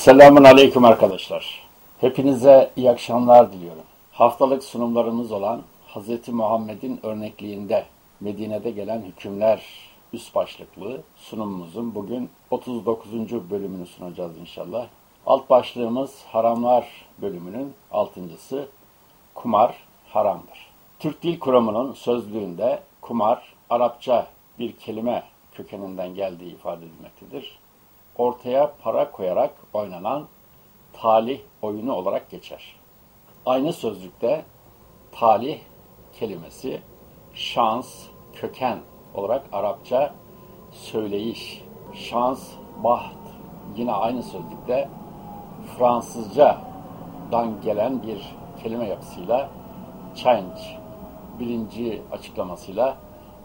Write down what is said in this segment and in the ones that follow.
Selamun Aleyküm arkadaşlar. Hepinize iyi akşamlar diliyorum. Haftalık sunumlarımız olan Hz. Muhammed'in örnekliğinde Medine'de gelen hükümler üst başlıklı sunumumuzun bugün 39. bölümünü sunacağız inşallah. Alt başlığımız haramlar bölümünün altıncısı kumar haramdır. Türk Dil Kurumu'nun sözlüğünde kumar Arapça bir kelime kökeninden geldiği ifade edilmektedir. Ortaya para koyarak oynanan talih oyunu olarak geçer. Aynı sözlükte talih kelimesi şans, köken olarak Arapça söyleyiş, şans, baht yine aynı sözlükte Fransızcadan gelen bir kelime yapısıyla change birinci açıklamasıyla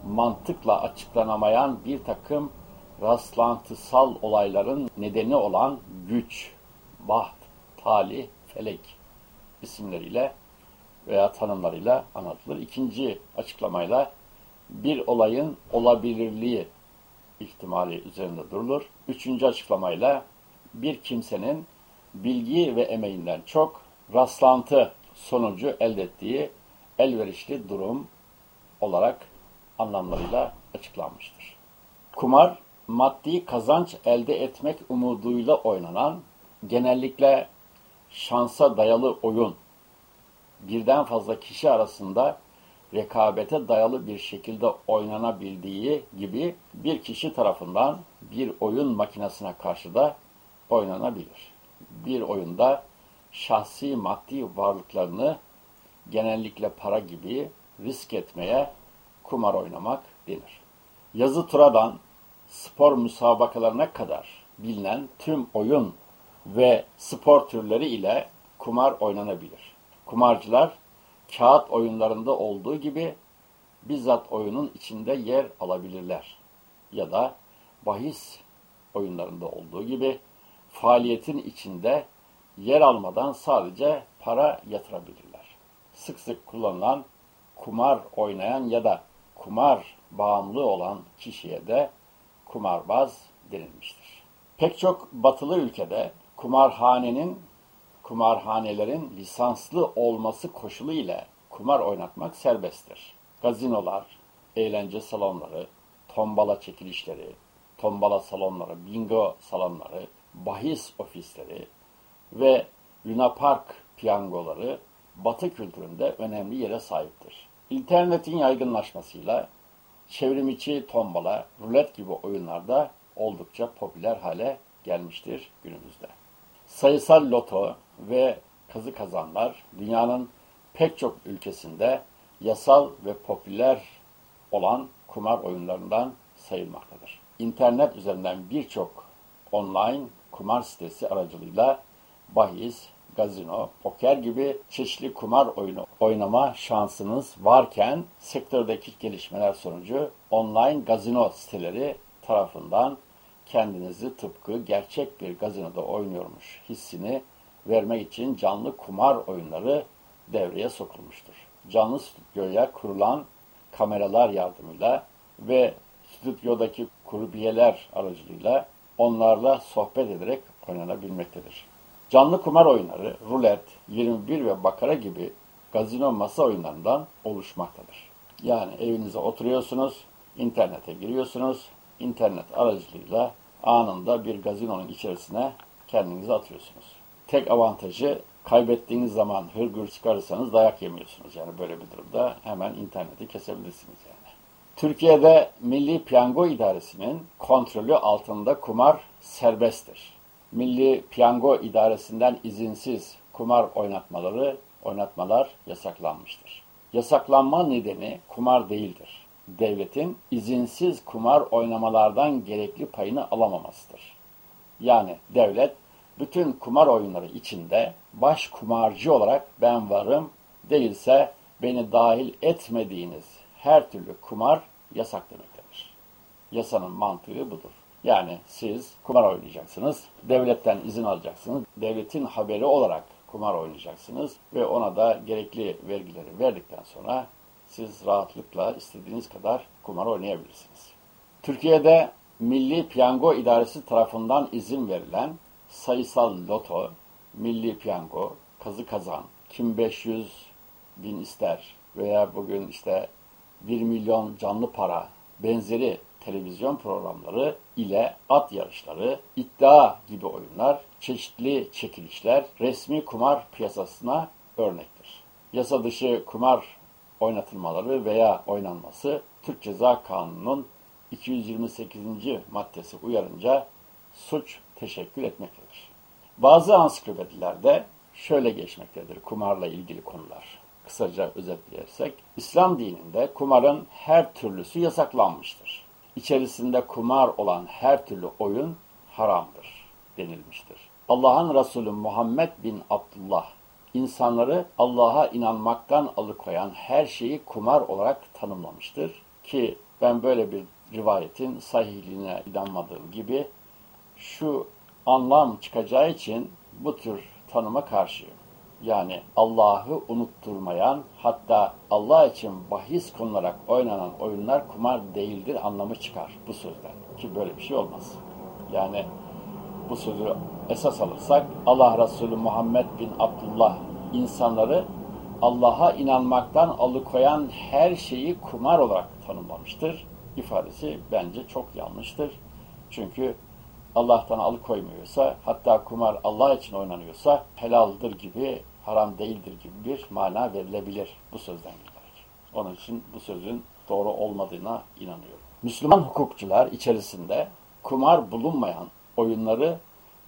mantıkla açıklanamayan bir takım rastlantısal olayların nedeni olan güç, baht, talih, felek isimleriyle veya tanımlarıyla anlatılır. İkinci açıklamayla bir olayın olabilirliği ihtimali üzerinde durulur. Üçüncü açıklamayla bir kimsenin bilgi ve emeğinden çok rastlantı sonucu elde ettiği elverişli durum olarak anlamlarıyla açıklanmıştır. Kumar, maddi kazanç elde etmek umuduyla oynanan, genellikle şansa dayalı oyun, birden fazla kişi arasında rekabete dayalı bir şekilde oynanabildiği gibi bir kişi tarafından bir oyun makinesine karşı da oynanabilir. Bir oyunda şahsi maddi varlıklarını genellikle para gibi risk etmeye kumar oynamak denir. Yazı turadan spor müsabakalarına kadar bilinen tüm oyun ve spor türleri ile kumar oynanabilir. Kumarcılar kağıt oyunlarında olduğu gibi bizzat oyunun içinde yer alabilirler. Ya da bahis oyunlarında olduğu gibi faaliyetin içinde yer almadan sadece para yatırabilirler. Sık sık kullanılan kumar oynayan ya da kumar bağımlı olan kişiye de kumarbaz denilmiştir. Pek çok batılı ülkede kumarhanenin, kumarhanelerin lisanslı olması koşulu ile kumar oynatmak serbesttir. Gazinolar, eğlence salonları, tombala çekilişleri, tombala salonları, bingo salonları, bahis ofisleri ve Luna Park piyangoları Batı kültüründe önemli yere sahiptir. İnternetin yaygınlaşmasıyla çevrimiçi tombala, rulet gibi oyunlarda oldukça popüler hale gelmiştir günümüzde. Sayısal loto ve kazı kazanlar dünyanın pek çok ülkesinde yasal ve popüler olan kumar oyunlarından sayılmaktadır. İnternet üzerinden birçok online kumar sitesi aracılığıyla bahis, gazino, poker gibi çeşitli kumar oyunu oynama şansınız varken sektördeki gelişmeler sonucu online gazino siteleri tarafından kendinizi tıpkı gerçek bir gazinoda oynuyormuş hissini vermek için canlı kumar oyunları devreye sokulmuştur. Canlı stüdyoya kurulan kameralar yardımıyla ve stüdyodaki kurbiyeler aracılığıyla onlarla sohbet ederek oynanabilmektedir. Canlı kumar oyunları, rulet, 21 ve bakara gibi gazino masa oyunlarından oluşmaktadır. Yani evinize oturuyorsunuz, internete giriyorsunuz, internet aracılığıyla anında bir gazinonun içerisine kendinizi atıyorsunuz. Tek avantajı kaybettiğiniz zaman hırgür çıkarırsanız dayak yemiyorsunuz. Yani böyle bir durumda hemen interneti kesebilirsiniz yani. Türkiye'de Milli Piyango İdaresi'nin kontrolü altında kumar serbesttir. Milli Piyango İdaresi'nden izinsiz kumar oynatmaları, oynatmalar yasaklanmıştır. Yasaklanma nedeni kumar değildir. Devletin izinsiz kumar oynamalardan gerekli payını alamamasıdır. Yani devlet bütün kumar oyunları içinde baş kumarcı olarak ben varım, değilse beni dahil etmediğiniz her türlü kumar yasak demektedir. Yasanın mantığı budur. Yani siz kumar oynayacaksınız, devletten izin alacaksınız, devletin haberi olarak kumar oynayacaksınız ve ona da gerekli vergileri verdikten sonra siz rahatlıkla istediğiniz kadar kumar oynayabilirsiniz. Türkiye'de Milli Piyango İdaresi tarafından izin verilen sayısal loto, milli piyango, kazı kazan, kim 500 bin ister veya bugün işte 1 milyon canlı para benzeri televizyon programları ile at yarışları, iddia gibi oyunlar, çeşitli çekilişler resmi kumar piyasasına örnektir. Yasa dışı kumar oynatılmaları veya oynanması Türk Ceza Kanunu'nun 228. maddesi uyarınca suç teşekkür etmektedir. Bazı ansiklopedilerde şöyle geçmektedir kumarla ilgili konular. Kısaca özetleyersek, İslam dininde kumarın her türlüsü yasaklanmıştır. İçerisinde kumar olan her türlü oyun haramdır denilmiştir. Allah'ın Resulü Muhammed bin Abdullah insanları Allah'a inanmaktan alıkoyan her şeyi kumar olarak tanımlamıştır. Ki ben böyle bir rivayetin sahihliğine inanmadığım gibi şu anlam çıkacağı için bu tür tanıma karşıyım. Yani Allah'ı unutturmayan, hatta Allah için bahis konularak oynanan oyunlar kumar değildir anlamı çıkar bu sözden. Ki böyle bir şey olmaz. Yani bu sözü esas alırsak Allah Resulü Muhammed bin Abdullah insanları Allah'a inanmaktan alıkoyan her şeyi kumar olarak tanımlamıştır. İfadesi bence çok yanlıştır. Çünkü Allah'tan alıkoymuyorsa, hatta kumar Allah için oynanıyorsa helaldir gibi, haram değildir gibi bir mana verilebilir bu sözden giderek. Onun için bu sözün doğru olmadığına inanıyorum. Müslüman hukukçular içerisinde kumar bulunmayan oyunları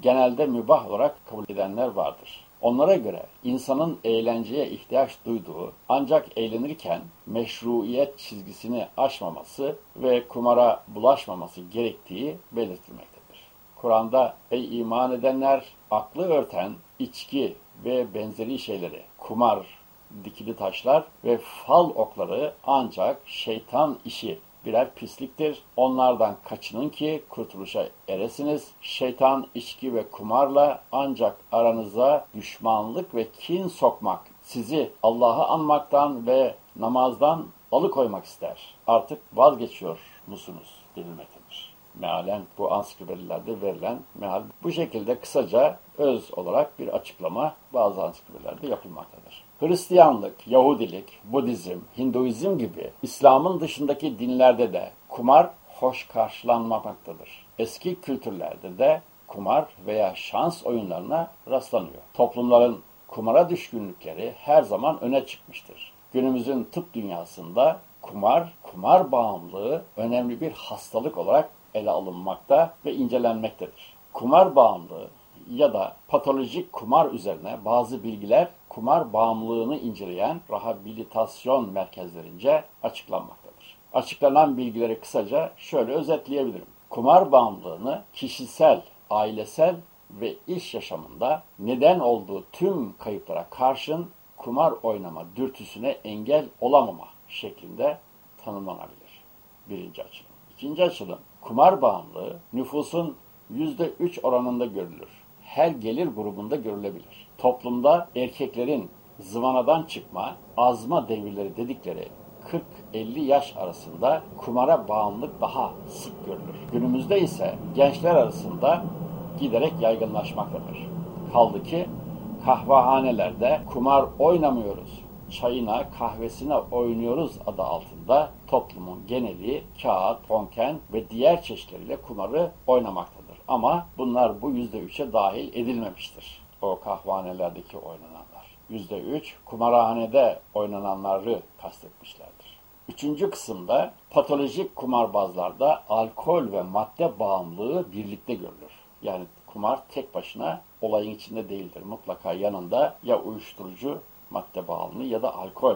genelde mübah olarak kabul edenler vardır. Onlara göre insanın eğlenceye ihtiyaç duyduğu ancak eğlenirken meşruiyet çizgisini aşmaması ve kumara bulaşmaması gerektiği belirtilmektedir. Kur'an'da ey iman edenler aklı örten içki ve benzeri şeyleri, kumar, dikili taşlar ve fal okları ancak şeytan işi birer pisliktir. Onlardan kaçının ki kurtuluşa eresiniz. Şeytan içki ve kumarla ancak aranıza düşmanlık ve kin sokmak, sizi Allah'ı anmaktan ve namazdan alıkoymak ister. Artık vazgeçiyor musunuz denilmektedir. Mealen bu ansiklopedilerde verilen meal bu şekilde kısaca öz olarak bir açıklama bazı ansiklopedilerde yapılmaktadır. Hristiyanlık, Yahudilik, Budizm, Hinduizm gibi İslam'ın dışındaki dinlerde de kumar hoş karşılanmamaktadır. Eski kültürlerde de kumar veya şans oyunlarına rastlanıyor. Toplumların kumara düşkünlükleri her zaman öne çıkmıştır. Günümüzün tıp dünyasında kumar, kumar bağımlılığı önemli bir hastalık olarak ele alınmakta ve incelenmektedir. Kumar bağımlılığı ya da patolojik kumar üzerine bazı bilgiler kumar bağımlılığını inceleyen rehabilitasyon merkezlerince açıklanmaktadır. Açıklanan bilgileri kısaca şöyle özetleyebilirim. Kumar bağımlılığını kişisel, ailesel ve iş yaşamında neden olduğu tüm kayıplara karşın kumar oynama dürtüsüne engel olamama şeklinde tanımlanabilir. Birinci açılım. İkinci açılım, kumar bağımlılığı nüfusun %3 oranında görülür. Her gelir grubunda görülebilir. Toplumda erkeklerin zıvanadan çıkma, azma devirleri dedikleri 40-50 yaş arasında kumara bağımlılık daha sık görülür. Günümüzde ise gençler arasında giderek yaygınlaşmaktadır. Kaldı ki kahvehanelerde kumar oynamıyoruz, çayına, kahvesine oynuyoruz adı altında toplumun geneli kağıt, fonken ve diğer çeşitleriyle kumarı oynamaktadır. Ama bunlar bu yüzde üçe dahil edilmemiştir. O kahvehanelerdeki oynananlar. Yüzde üç kumarhanede oynananları kastetmişlerdir. Üçüncü kısımda patolojik kumarbazlarda alkol ve madde bağımlılığı birlikte görülür. Yani kumar tek başına olayın içinde değildir. Mutlaka yanında ya uyuşturucu madde bağımlı ya da alkol.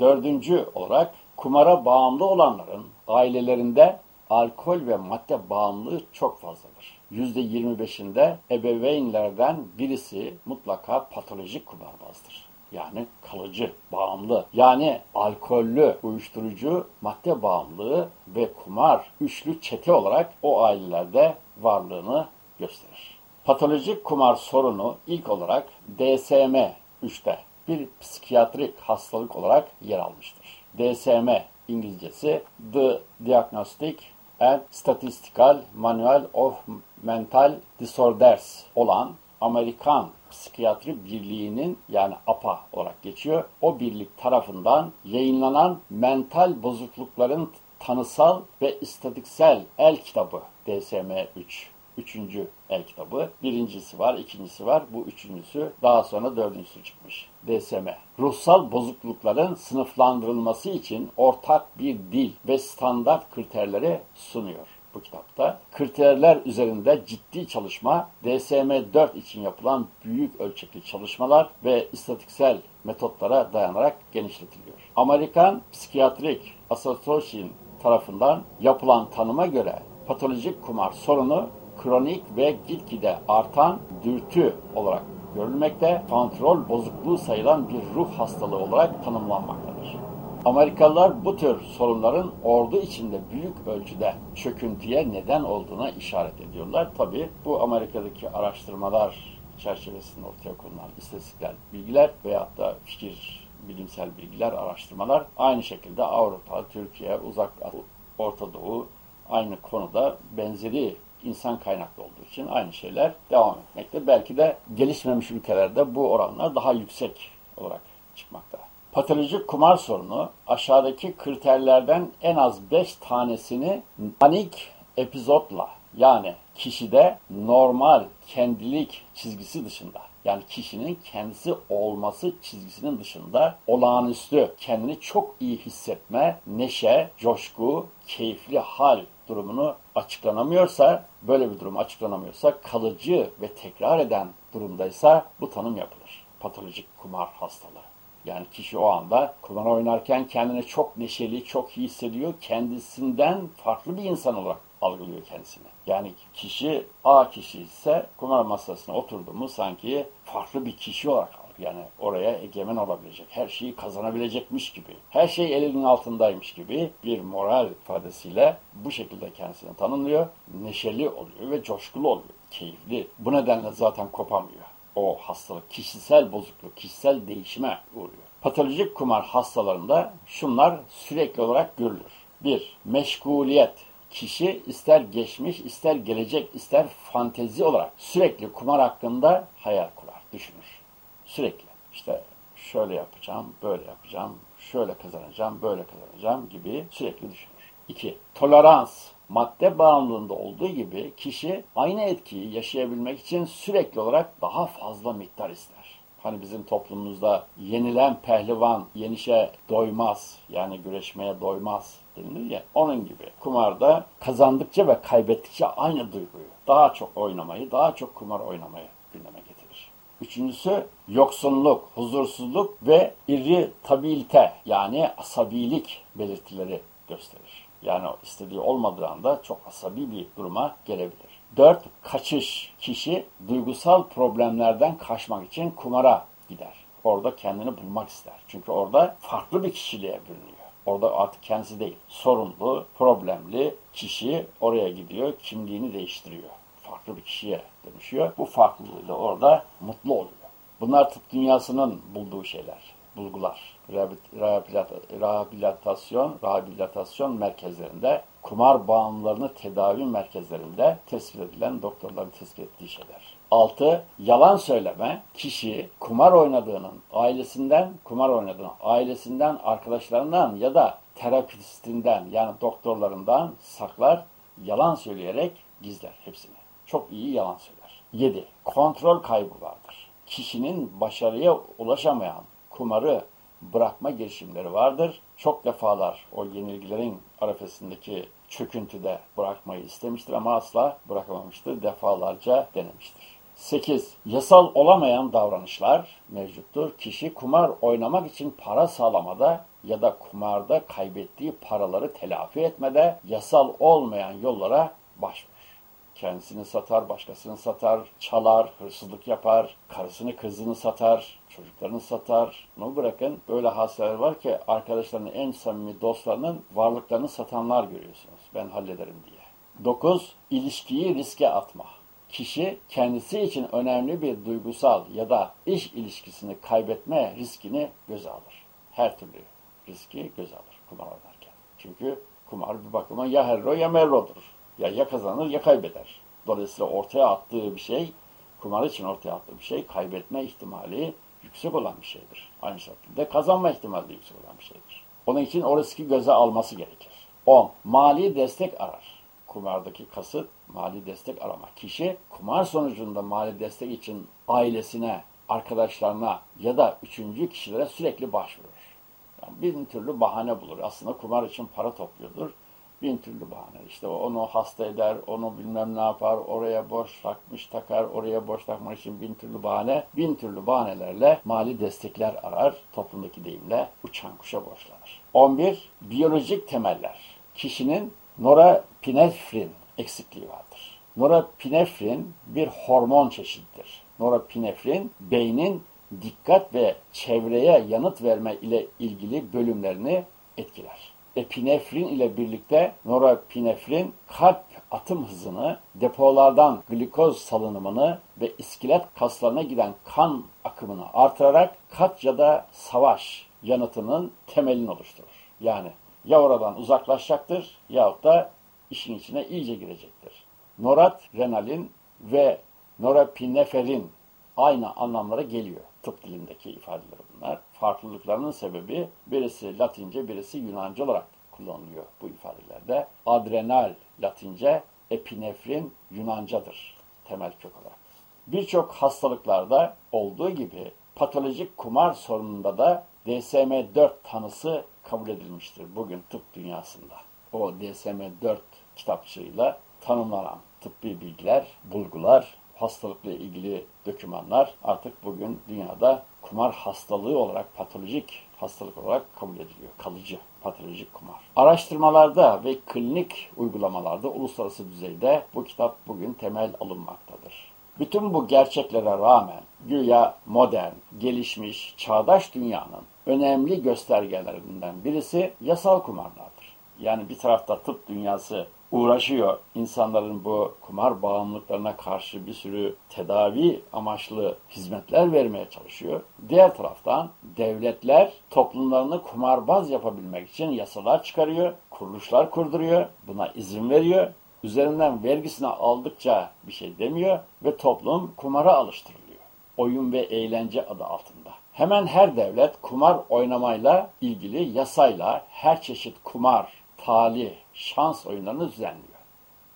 Dördüncü olarak kumara bağımlı olanların ailelerinde alkol ve madde bağımlılığı çok fazladır. %25'inde ebeveynlerden birisi mutlaka patolojik kumarbazdır. Yani kalıcı, bağımlı. Yani alkollü, uyuşturucu, madde bağımlılığı ve kumar üçlü çete olarak o ailelerde varlığını gösterir. Patolojik kumar sorunu ilk olarak DSM 3'te bir psikiyatrik hastalık olarak yer almıştır. DSM İngilizcesi The Diagnostic and Statistical Manual of Mental Disorders olan Amerikan Psikiyatri Birliği'nin yani APA olarak geçiyor. O birlik tarafından yayınlanan mental bozuklukların tanısal ve istatiksel el kitabı DSM-3 üçüncü el kitabı. Birincisi var, ikincisi var. Bu üçüncüsü daha sonra dördüncüsü çıkmış. DSM. Ruhsal bozuklukların sınıflandırılması için ortak bir dil ve standart kriterleri sunuyor bu kitapta. Kriterler üzerinde ciddi çalışma, DSM-4 için yapılan büyük ölçekli çalışmalar ve istatiksel metotlara dayanarak genişletiliyor. Amerikan Psikiyatrik Association tarafından yapılan tanıma göre patolojik kumar sorunu kronik ve gitgide artan dürtü olarak görülmekte, kontrol bozukluğu sayılan bir ruh hastalığı olarak tanımlanmaktadır. Amerikalılar bu tür sorunların ordu içinde büyük ölçüde çöküntüye neden olduğuna işaret ediyorlar. Tabi bu Amerika'daki araştırmalar çerçevesinde ortaya konulan istatistiksel bilgiler veyahut da fikir, bilimsel bilgiler, araştırmalar aynı şekilde Avrupa, Türkiye, Uzak Orta Doğu aynı konuda benzeri insan kaynaklı olduğu için aynı şeyler devam etmekte. Belki de gelişmemiş ülkelerde bu oranlar daha yüksek olarak çıkmakta. Patolojik kumar sorunu aşağıdaki kriterlerden en az 5 tanesini manik epizotla yani kişide normal kendilik çizgisi dışında yani kişinin kendisi olması çizgisinin dışında olağanüstü kendini çok iyi hissetme, neşe, coşku, keyifli hal durumunu açıklanamıyorsa, böyle bir durum açıklanamıyorsa, kalıcı ve tekrar eden durumdaysa bu tanım yapılır. Patolojik kumar hastalığı. Yani kişi o anda kumar oynarken kendini çok neşeli, çok iyi hissediyor. Kendisinden farklı bir insan olarak algılıyor kendisini. Yani kişi A kişi ise kumar masasına oturdu mu sanki farklı bir kişi olarak yani oraya egemen olabilecek, her şeyi kazanabilecekmiş gibi, her şey elinin altındaymış gibi bir moral ifadesiyle bu şekilde kendisini tanımlıyor. Neşeli oluyor ve coşkulu oluyor, keyifli. Bu nedenle zaten kopamıyor. O hastalık, kişisel bozukluk, kişisel değişime uğruyor. Patolojik kumar hastalarında şunlar sürekli olarak görülür. Bir, meşguliyet. Kişi ister geçmiş, ister gelecek, ister fantezi olarak sürekli kumar hakkında hayal kurar, düşünür. Sürekli işte şöyle yapacağım, böyle yapacağım, şöyle kazanacağım, böyle kazanacağım gibi sürekli düşünür. 2. Tolerans. Madde bağımlılığında olduğu gibi kişi aynı etkiyi yaşayabilmek için sürekli olarak daha fazla miktar ister. Hani bizim toplumumuzda yenilen pehlivan yenişe doymaz yani güreşmeye doymaz denilir ya. Onun gibi kumarda kazandıkça ve kaybettikçe aynı duyguyu daha çok oynamayı, daha çok kumar oynamayı gündeme getirir. Üçüncüsü yoksunluk, huzursuzluk ve irritabilite yani asabilik belirtileri gösterir. Yani istediği olmadığı anda çok asabi bir duruma gelebilir. Dört, kaçış. Kişi duygusal problemlerden kaçmak için kumara gider. Orada kendini bulmak ister. Çünkü orada farklı bir kişiliğe bürünüyor. Orada artık kendisi değil. Sorunlu, problemli kişi oraya gidiyor, kimliğini değiştiriyor. Farklı bir kişiye dönüşüyor. Bu farklılığıyla orada mutlu oluyor. Bunlar tıp dünyasının bulduğu şeyler, bulgular. Rehabilitasyon, rehabilitasyon merkezlerinde, kumar bağımlılarını tedavi merkezlerinde tespit edilen doktorların tespit ettiği şeyler. 6. Yalan söyleme. Kişi kumar oynadığının ailesinden, kumar oynadığının ailesinden, arkadaşlarından ya da terapistinden yani doktorlarından saklar, yalan söyleyerek gizler hepsini. Çok iyi yalan söyler. 7. Kontrol kaybı vardır. Kişinin başarıya ulaşamayan kumarı bırakma girişimleri vardır. Çok defalar o yenilgilerin arefesindeki çöküntüde bırakmayı istemiştir ama asla bırakamamıştır. Defalarca denemiştir. 8. Yasal olamayan davranışlar mevcuttur. Kişi kumar oynamak için para sağlamada ya da kumarda kaybettiği paraları telafi etmede yasal olmayan yollara başvurur. Kendisini satar, başkasını satar, çalar, hırsızlık yapar, karısını kızını satar, çocuklarını satar. Bunu bırakın böyle hastalar var ki arkadaşlarının en samimi dostlarının varlıklarını satanlar görüyorsunuz. Ben hallederim diye. 9. İlişkiyi riske atma kişi kendisi için önemli bir duygusal ya da iş ilişkisini kaybetme riskini göze alır. Her türlü riski göze alır kumar oynarken. Çünkü Kumar bir bakıma ya herro ya merrodur. Ya ya kazanır ya kaybeder. Dolayısıyla ortaya attığı bir şey, kumar için ortaya attığı bir şey kaybetme ihtimali yüksek olan bir şeydir. Aynı şekilde kazanma ihtimali de yüksek olan bir şeydir. Onun için o riski göze alması gerekir. 10. Mali destek arar. Kumardaki kasıt mali destek aramak. Kişi kumar sonucunda mali destek için ailesine, arkadaşlarına ya da üçüncü kişilere sürekli başvurur. Yani bin türlü bahane bulur. Aslında kumar için para topluyordur. Bin türlü bahane. İşte onu hasta eder, onu bilmem ne yapar, oraya borç takmış takar, oraya borç takmak için bin türlü bahane. Bin türlü bahanelerle mali destekler arar. Toplumdaki deyimle uçan kuşa borçlanır. 11. Biyolojik temeller. Kişinin norepinefrin eksikliği vardır. Norepinefrin bir hormon çeşididir. Norepinefrin beynin dikkat ve çevreye yanıt verme ile ilgili bölümlerini etkiler. Epinefrin ile birlikte norepinefrin kalp atım hızını, depolardan glikoz salınımını ve iskelet kaslarına giden kan akımını artırarak kaç ya da savaş yanıtının temelini oluşturur. Yani ya oradan uzaklaşacaktır yahut da işin içine iyice girecektir. Noradrenalin ve norepineferin aynı anlamlara geliyor. Tıp dilindeki ifadeler bunlar. Farklılıklarının sebebi birisi Latince, birisi Yunanca olarak kullanılıyor bu ifadelerde. Adrenal Latince, epinefrin Yunancadır temel kök olarak. Birçok hastalıklarda olduğu gibi patolojik kumar sorununda da DSM-4 tanısı kabul edilmiştir bugün tıp dünyasında. O DSM-4 kitapçığıyla tanımlanan tıbbi bilgiler, bulgular, hastalıkla ilgili dokümanlar artık bugün dünyada kumar hastalığı olarak patolojik hastalık olarak kabul ediliyor. Kalıcı patolojik kumar. Araştırmalarda ve klinik uygulamalarda uluslararası düzeyde bu kitap bugün temel alınmaktadır. Bütün bu gerçeklere rağmen güya modern, gelişmiş, çağdaş dünyanın önemli göstergelerinden birisi yasal kumarlardır. Yani bir tarafta tıp dünyası uğraşıyor. İnsanların bu kumar bağımlılıklarına karşı bir sürü tedavi amaçlı hizmetler vermeye çalışıyor. Diğer taraftan devletler toplumlarını kumarbaz yapabilmek için yasalar çıkarıyor, kuruluşlar kurduruyor, buna izin veriyor. Üzerinden vergisini aldıkça bir şey demiyor ve toplum kumara alıştırılıyor. Oyun ve eğlence adı altında. Hemen her devlet kumar oynamayla ilgili yasayla her çeşit kumar, talih, şans oyunlarını düzenliyor.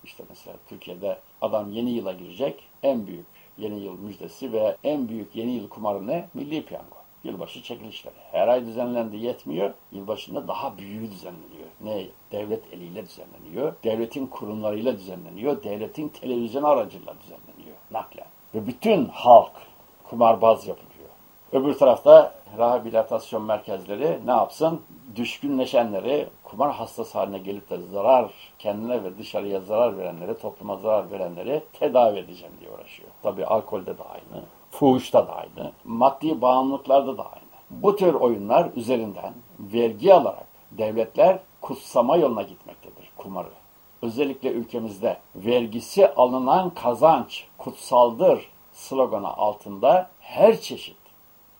İşte mesela Türkiye'de adam yeni yıla girecek. En büyük yeni yıl müjdesi ve en büyük yeni yıl kumarı ne? Milli piyango. Yılbaşı çekilişleri. Her ay düzenlendi yetmiyor. Yılbaşında daha büyüğü düzenleniyor. Ne? Devlet eliyle düzenleniyor. Devletin kurumlarıyla düzenleniyor. Devletin televizyon aracıyla düzenleniyor. Naklen. Ve bütün halk kumarbaz yapılıyor. Öbür tarafta rehabilitasyon merkezleri ne yapsın? Düşkünleşenleri, kumar hastası haline gelip de zarar, kendine ve dışarıya zarar verenleri, topluma zarar verenleri tedavi edeceğim diye uğraşıyor. Tabii alkolde de aynı, fuhuşta da aynı, maddi bağımlılıklarda da aynı. Bu tür oyunlar üzerinden vergi alarak devletler kutsama yoluna gitmektedir kumarı. Özellikle ülkemizde vergisi alınan kazanç kutsaldır sloganı altında her çeşit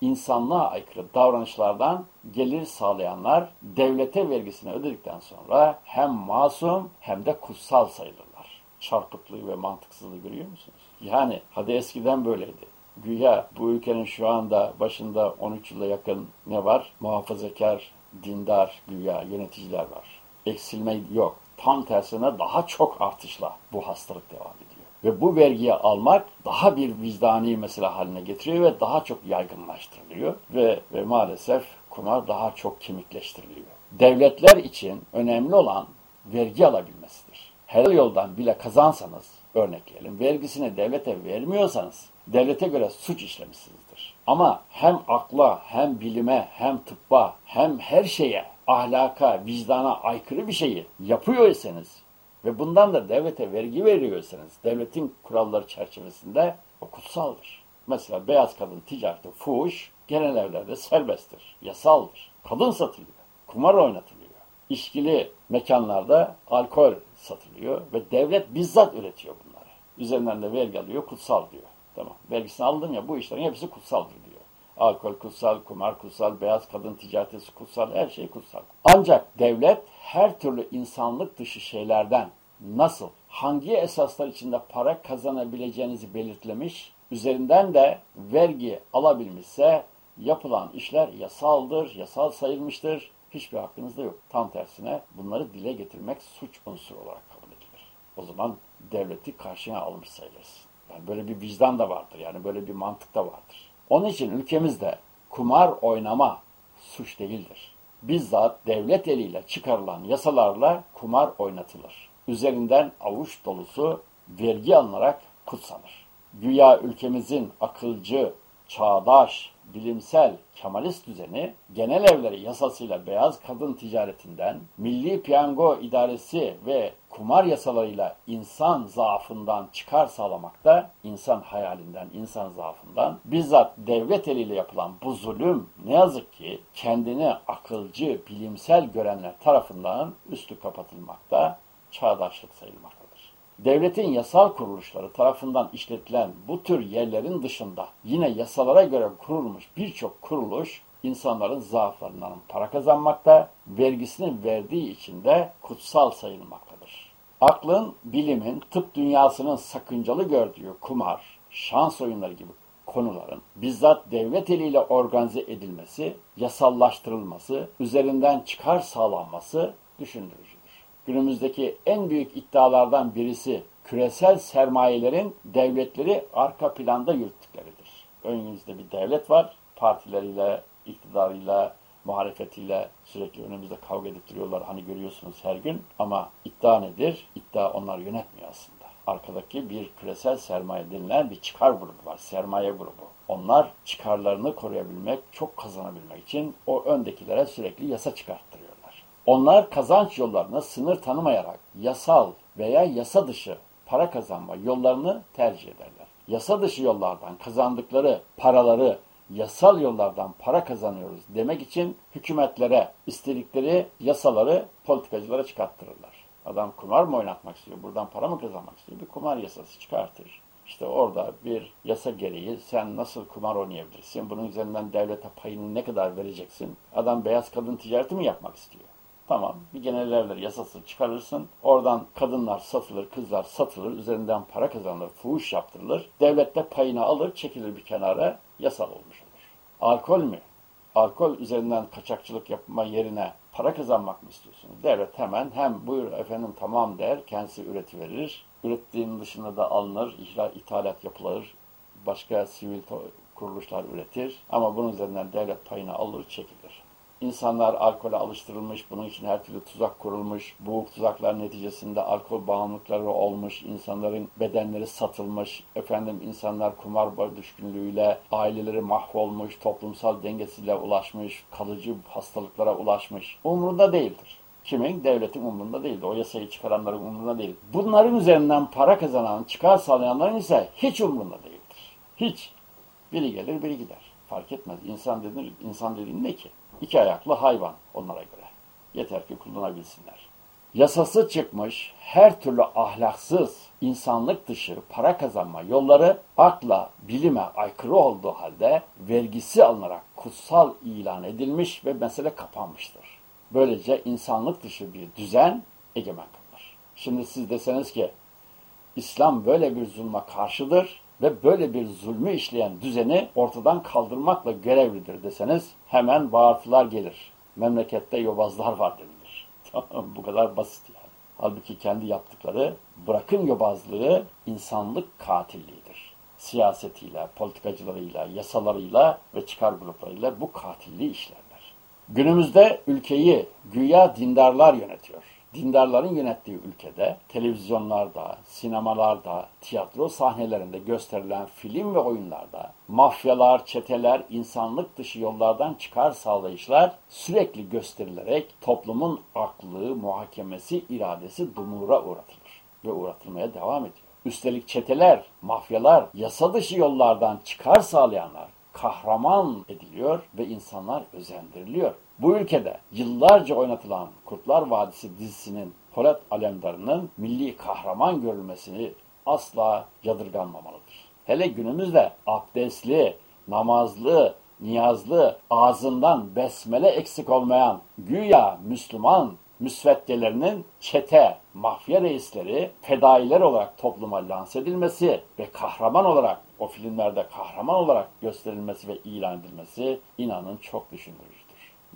insanlığa aykırı davranışlardan gelir sağlayanlar devlete vergisini ödedikten sonra hem masum hem de kutsal sayılırlar. Çarpıklığı ve mantıksızlığı görüyor musunuz? Yani hadi eskiden böyleydi. Güya bu ülkenin şu anda başında 13 yıla yakın ne var? Muhafazakar, dindar güya yöneticiler var. Eksilme yok. Tam tersine daha çok artışla bu hastalık devam ediyor. Ve bu vergiyi almak daha bir vicdani mesele haline getiriyor ve daha çok yaygınlaştırılıyor. Ve, ve maalesef kumar daha çok kemikleştiriliyor. Devletler için önemli olan vergi alabilmesidir. Helal yoldan bile kazansanız, örnekleyelim, vergisini devlete vermiyorsanız, devlete göre suç işlemişsinizdir. Ama hem akla, hem bilime, hem tıbba, hem her şeye, ahlaka, vicdana aykırı bir şeyi yapıyorsanız, ve bundan da devlete vergi veriyorsanız devletin kuralları çerçevesinde o kutsaldır. Mesela beyaz kadın ticareti, fuhuş genel evlerde serbesttir, yasaldır. Kadın satılıyor, kumar oynatılıyor. İşkili mekanlarda alkol satılıyor ve devlet bizzat üretiyor bunları. Üzerinden de vergi alıyor, kutsal diyor. Tamam, vergisini aldım ya bu işlerin hepsi kutsaldır. Alkol kutsal, kumar kutsal, beyaz kadın ticareti kutsal, her şey kutsal. Ancak devlet her türlü insanlık dışı şeylerden nasıl, hangi esaslar içinde para kazanabileceğinizi belirtlemiş, üzerinden de vergi alabilmişse yapılan işler yasaldır, yasal sayılmıştır. Hiçbir hakkınız da yok. Tam tersine bunları dile getirmek suç unsuru olarak kabul edilir. O zaman devleti karşına almış sayılırsın. Yani böyle bir vicdan da vardır. Yani böyle bir mantık da vardır. Onun için ülkemizde kumar oynama suç değildir. Bizzat devlet eliyle çıkarılan yasalarla kumar oynatılır. Üzerinden avuç dolusu vergi alınarak kutsanır. Güya ülkemizin akılcı, çağdaş, bilimsel Kemalist düzeni genel evleri yasasıyla beyaz kadın ticaretinden, milli piyango idaresi ve kumar yasalarıyla insan zaafından çıkar sağlamakta, insan hayalinden, insan zaafından bizzat devlet eliyle yapılan bu zulüm ne yazık ki kendini akılcı, bilimsel görenler tarafından üstü kapatılmakta, çağdaşlık sayılmaktadır. Devletin yasal kuruluşları tarafından işletilen bu tür yerlerin dışında yine yasalara göre kurulmuş birçok kuruluş insanların zaaflarından para kazanmakta, vergisini verdiği için de kutsal sayılmaktadır. Aklın, bilimin, tıp dünyasının sakıncalı gördüğü kumar, şans oyunları gibi konuların bizzat devlet eliyle organize edilmesi, yasallaştırılması, üzerinden çıkar sağlanması düşündürücüdür. Günümüzdeki en büyük iddialardan birisi küresel sermayelerin devletleri arka planda yürüttükleridir. Önümüzde bir devlet var, partileriyle, iktidarıyla, muhalefetiyle sürekli önümüzde kavga edip duruyorlar. Hani görüyorsunuz her gün. Ama iddia nedir? İddia onlar yönetmiyor aslında. Arkadaki bir küresel sermaye denilen bir çıkar grubu var. Sermaye grubu. Onlar çıkarlarını koruyabilmek, çok kazanabilmek için o öndekilere sürekli yasa çıkarttırıyor. Onlar kazanç yollarına sınır tanımayarak yasal veya yasa dışı para kazanma yollarını tercih ederler. Yasa dışı yollardan kazandıkları paraları yasal yollardan para kazanıyoruz demek için hükümetlere istedikleri yasaları politikacılara çıkarttırırlar. Adam kumar mı oynatmak istiyor, buradan para mı kazanmak istiyor? Bir kumar yasası çıkartır. İşte orada bir yasa gereği sen nasıl kumar oynayabilirsin? Bunun üzerinden devlete payını ne kadar vereceksin? Adam beyaz kadın ticareti mi yapmak istiyor? Tamam bir genel evler yasası çıkarırsın. Oradan kadınlar satılır, kızlar satılır, üzerinden para kazanılır, fuhuş yaptırılır. Devlet de payını alır, çekilir bir kenara, yasal olmuş olur. Alkol mü? Alkol üzerinden kaçakçılık yapma yerine para kazanmak mı istiyorsunuz? Devlet hemen hem buyur efendim tamam der, kendisi üretiverir. Ürettiğinin dışında da alınır, ihra, ithalat yapılır. Başka sivil kuruluşlar üretir. Ama bunun üzerinden devlet payını alır, çekilir. İnsanlar alkole alıştırılmış, bunun için her türlü tuzak kurulmuş. Bu tuzaklar neticesinde alkol bağımlılıkları olmuş, insanların bedenleri satılmış, efendim insanlar kumar düşkünlüğüyle aileleri mahvolmuş, toplumsal dengesizliğe ulaşmış, kalıcı hastalıklara ulaşmış. Umurunda değildir. Kimin? Devletin umurunda değildir. O yasayı çıkaranların umurunda değil. Bunların üzerinden para kazanan, çıkar sağlayanların ise hiç umurunda değildir. Hiç. Biri gelir, biri gider. Fark etmez. İnsan dediğin, insan dediğin ne ki? İki ayaklı hayvan onlara göre. Yeter ki kullanabilsinler. Yasası çıkmış her türlü ahlaksız, insanlık dışı para kazanma yolları akla, bilime aykırı olduğu halde vergisi alınarak kutsal ilan edilmiş ve mesele kapanmıştır. Böylece insanlık dışı bir düzen egemen kalır. Şimdi siz deseniz ki İslam böyle bir zulme karşıdır, ve böyle bir zulmü işleyen düzeni ortadan kaldırmakla görevlidir deseniz hemen bağırtılar gelir. Memlekette yobazlar var denilir. Bu kadar basit yani. Halbuki kendi yaptıkları bırakın yobazlığı insanlık katilliğidir. Siyasetiyle, politikacılarıyla, yasalarıyla ve çıkar gruplarıyla bu katilliği işlerler. Günümüzde ülkeyi güya dindarlar yönetiyor dindarların yönettiği ülkede televizyonlarda, sinemalarda, tiyatro sahnelerinde gösterilen film ve oyunlarda mafyalar, çeteler, insanlık dışı yollardan çıkar sağlayışlar sürekli gösterilerek toplumun aklı, muhakemesi, iradesi dumura uğratılır ve uğratılmaya devam ediyor. Üstelik çeteler, mafyalar, yasa dışı yollardan çıkar sağlayanlar kahraman ediliyor ve insanlar özendiriliyor. Bu ülkede yıllarca oynatılan Kurtlar Vadisi dizisinin Polat Alemdar'ının milli kahraman görülmesini asla yadırganmamalıdır. Hele günümüzde abdestli, namazlı, niyazlı, ağzından besmele eksik olmayan, güya Müslüman müsveddelerinin çete, mafya reisleri, fedailer olarak topluma lanse edilmesi ve kahraman olarak o filmlerde kahraman olarak gösterilmesi ve ilan edilmesi inanın çok düşündürücüdür.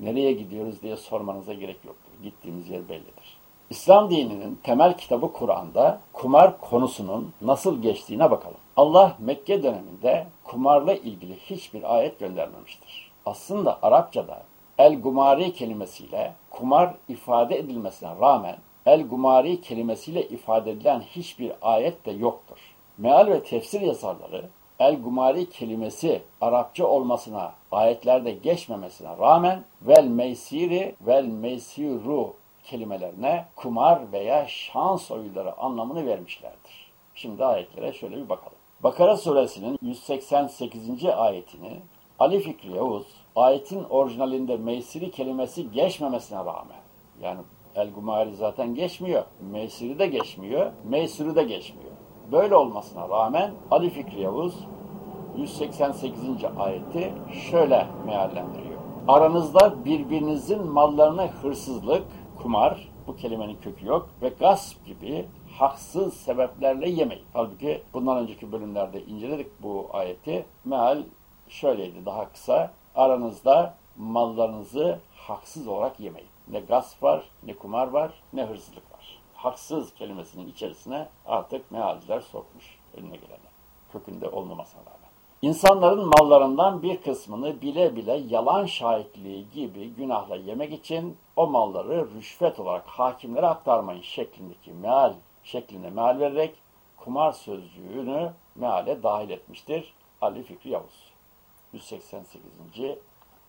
Nereye gidiyoruz diye sormanıza gerek yoktur. Gittiğimiz yer bellidir. İslam dininin temel kitabı Kur'an'da kumar konusunun nasıl geçtiğine bakalım. Allah Mekke döneminde kumarla ilgili hiçbir ayet göndermemiştir. Aslında Arapçada el-gumari kelimesiyle kumar ifade edilmesine rağmen el-gumari kelimesiyle ifade edilen hiçbir ayet de yoktur. Meal ve tefsir yazarları el-gumari kelimesi Arapça olmasına, ayetlerde geçmemesine rağmen vel meysiri vel meysiru kelimelerine kumar veya şans oyunları anlamını vermişlerdir. Şimdi ayetlere şöyle bir bakalım. Bakara suresinin 188. ayetini Ali Fikri Yavuz, ayetin orijinalinde meysiri kelimesi geçmemesine rağmen, yani el gumari zaten geçmiyor, meysiri de geçmiyor, meysiri de geçmiyor. Böyle olmasına rağmen Ali Fikri Yavuz 188. ayeti şöyle meallendiriyor. Aranızda birbirinizin mallarına hırsızlık, kumar, bu kelimenin kökü yok ve gasp gibi haksız sebeplerle yemeyin. Halbuki bundan önceki bölümlerde inceledik bu ayeti. Meal şöyleydi daha kısa. Aranızda mallarınızı haksız olarak yemeyin. Ne gasp var, ne kumar var, ne hırsızlık. Haksız kelimesinin içerisine artık mealciler sokmuş önüne gelene. Kökünde olmamasına rağmen. İnsanların mallarından bir kısmını bile bile yalan şahitliği gibi günahla yemek için o malları rüşvet olarak hakimlere aktarmayın şeklindeki meal şeklinde meal vererek kumar sözcüğünü meale dahil etmiştir Ali Fikri Yavuz. 188.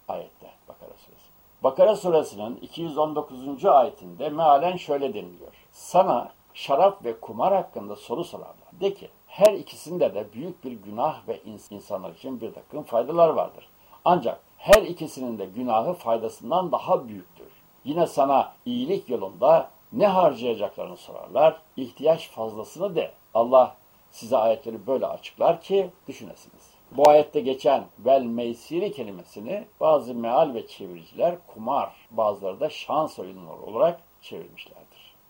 ayette Bakara suresi. Bakara suresinin 219. ayetinde mealen şöyle deniliyor. Sana şarap ve kumar hakkında soru sorarlar. De ki her ikisinde de büyük bir günah ve insanlar için bir takım faydalar vardır. Ancak her ikisinin de günahı faydasından daha büyüktür. Yine sana iyilik yolunda ne harcayacaklarını sorarlar. İhtiyaç fazlasını de. Allah size ayetleri böyle açıklar ki düşünesiniz. Bu ayette geçen vel meysiri kelimesini bazı meal ve çeviriciler kumar, bazıları da şans oyunları olarak çevirmişlerdir.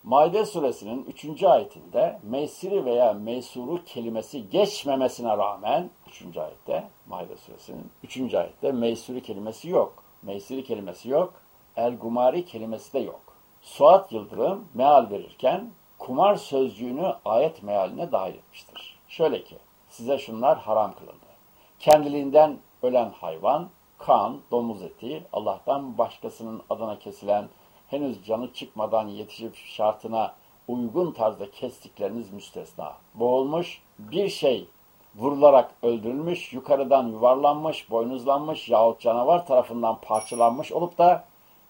Maide suresinin 3. ayetinde meysiri veya meysuru kelimesi geçmemesine rağmen 3. ayette Maide suresinin 3. ayette meysuri kelimesi yok. Meysiri kelimesi yok. El gumari kelimesi de yok. Suat Yıldırım meal verirken kumar sözcüğünü ayet mealine dahil etmiştir. Şöyle ki size şunlar haram kılındı. Kendiliğinden ölen hayvan, kan, domuz eti, Allah'tan başkasının adına kesilen henüz canı çıkmadan yetişip şartına uygun tarzda kestikleriniz müstesna. Boğulmuş bir şey vurularak öldürülmüş, yukarıdan yuvarlanmış, boynuzlanmış yahut canavar tarafından parçalanmış olup da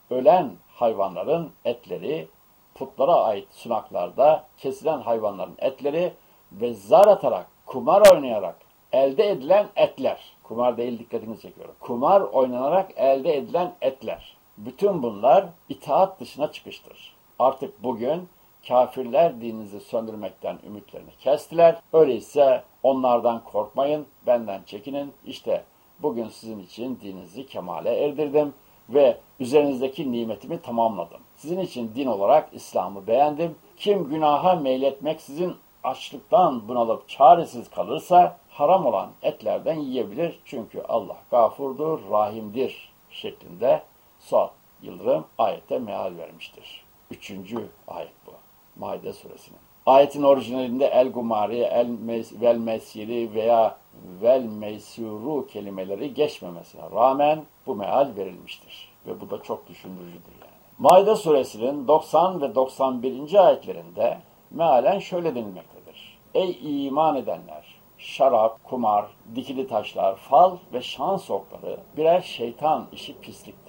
ölen hayvanların etleri, putlara ait sunaklarda kesilen hayvanların etleri ve zar atarak, kumar oynayarak elde edilen etler. Kumar değil dikkatinizi çekiyorum. Kumar oynanarak elde edilen etler. Bütün bunlar itaat dışına çıkıştır. Artık bugün kafirler dininizi söndürmekten ümitlerini kestiler. Öyleyse onlardan korkmayın, benden çekinin. İşte bugün sizin için dininizi kemale erdirdim ve üzerinizdeki nimetimi tamamladım. Sizin için din olarak İslam'ı beğendim. Kim günaha meyletmek sizin açlıktan bunalıp çaresiz kalırsa haram olan etlerden yiyebilir. Çünkü Allah gafurdur, rahimdir şeklinde Suat Yıldırım ayette meal vermiştir. Üçüncü ayet bu. Maide suresinin. Ayetin orijinalinde el gumari, el mes vel mesiri veya vel meysuru kelimeleri geçmemesine rağmen bu meal verilmiştir. Ve bu da çok düşündürücüdür yani. Maide suresinin 90 ve 91. ayetlerinde mealen şöyle denilmektedir. Ey iman edenler! Şarap, kumar, dikili taşlar, fal ve şans okları birer şeytan işi pisliktir.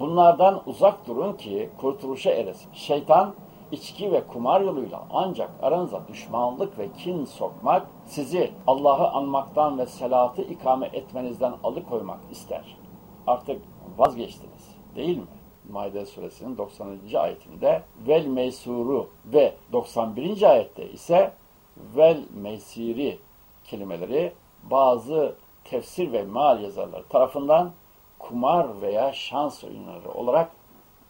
Bunlardan uzak durun ki kurtuluşa eresin. Şeytan içki ve kumar yoluyla ancak aranıza düşmanlık ve kin sokmak, sizi Allah'ı anmaktan ve selatı ikame etmenizden alıkoymak ister. Artık vazgeçtiniz değil mi? Maide suresinin 90. ayetinde vel meysuru ve 91. ayette ise vel meysiri kelimeleri bazı tefsir ve meal yazarları tarafından kumar veya şans oyunları olarak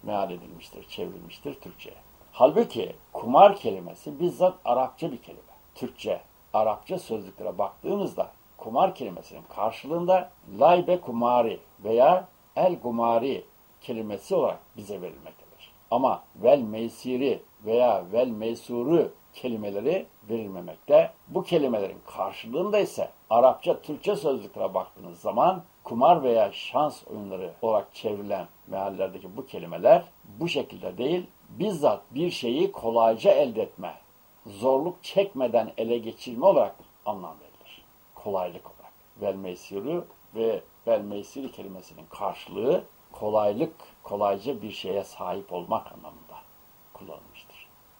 meal edilmiştir, çevrilmiştir Türkçe'ye. Halbuki kumar kelimesi bizzat Arapça bir kelime. Türkçe, Arapça sözlüklere baktığımızda kumar kelimesinin karşılığında laybe kumari veya el kumari kelimesi olarak bize verilmektedir. Ama vel meysiri veya vel meysuru kelimeleri verilmemekte. Bu kelimelerin karşılığında ise Arapça, Türkçe sözlüklere baktığınız zaman kumar veya şans oyunları olarak çevrilen meallerdeki bu kelimeler bu şekilde değil, bizzat bir şeyi kolayca elde etme, zorluk çekmeden ele geçirme olarak anlam verilir. Kolaylık olarak. Vel meysiru ve vel meysiri kelimesinin karşılığı kolaylık, kolayca bir şeye sahip olmak anlamında kullanılmıştır.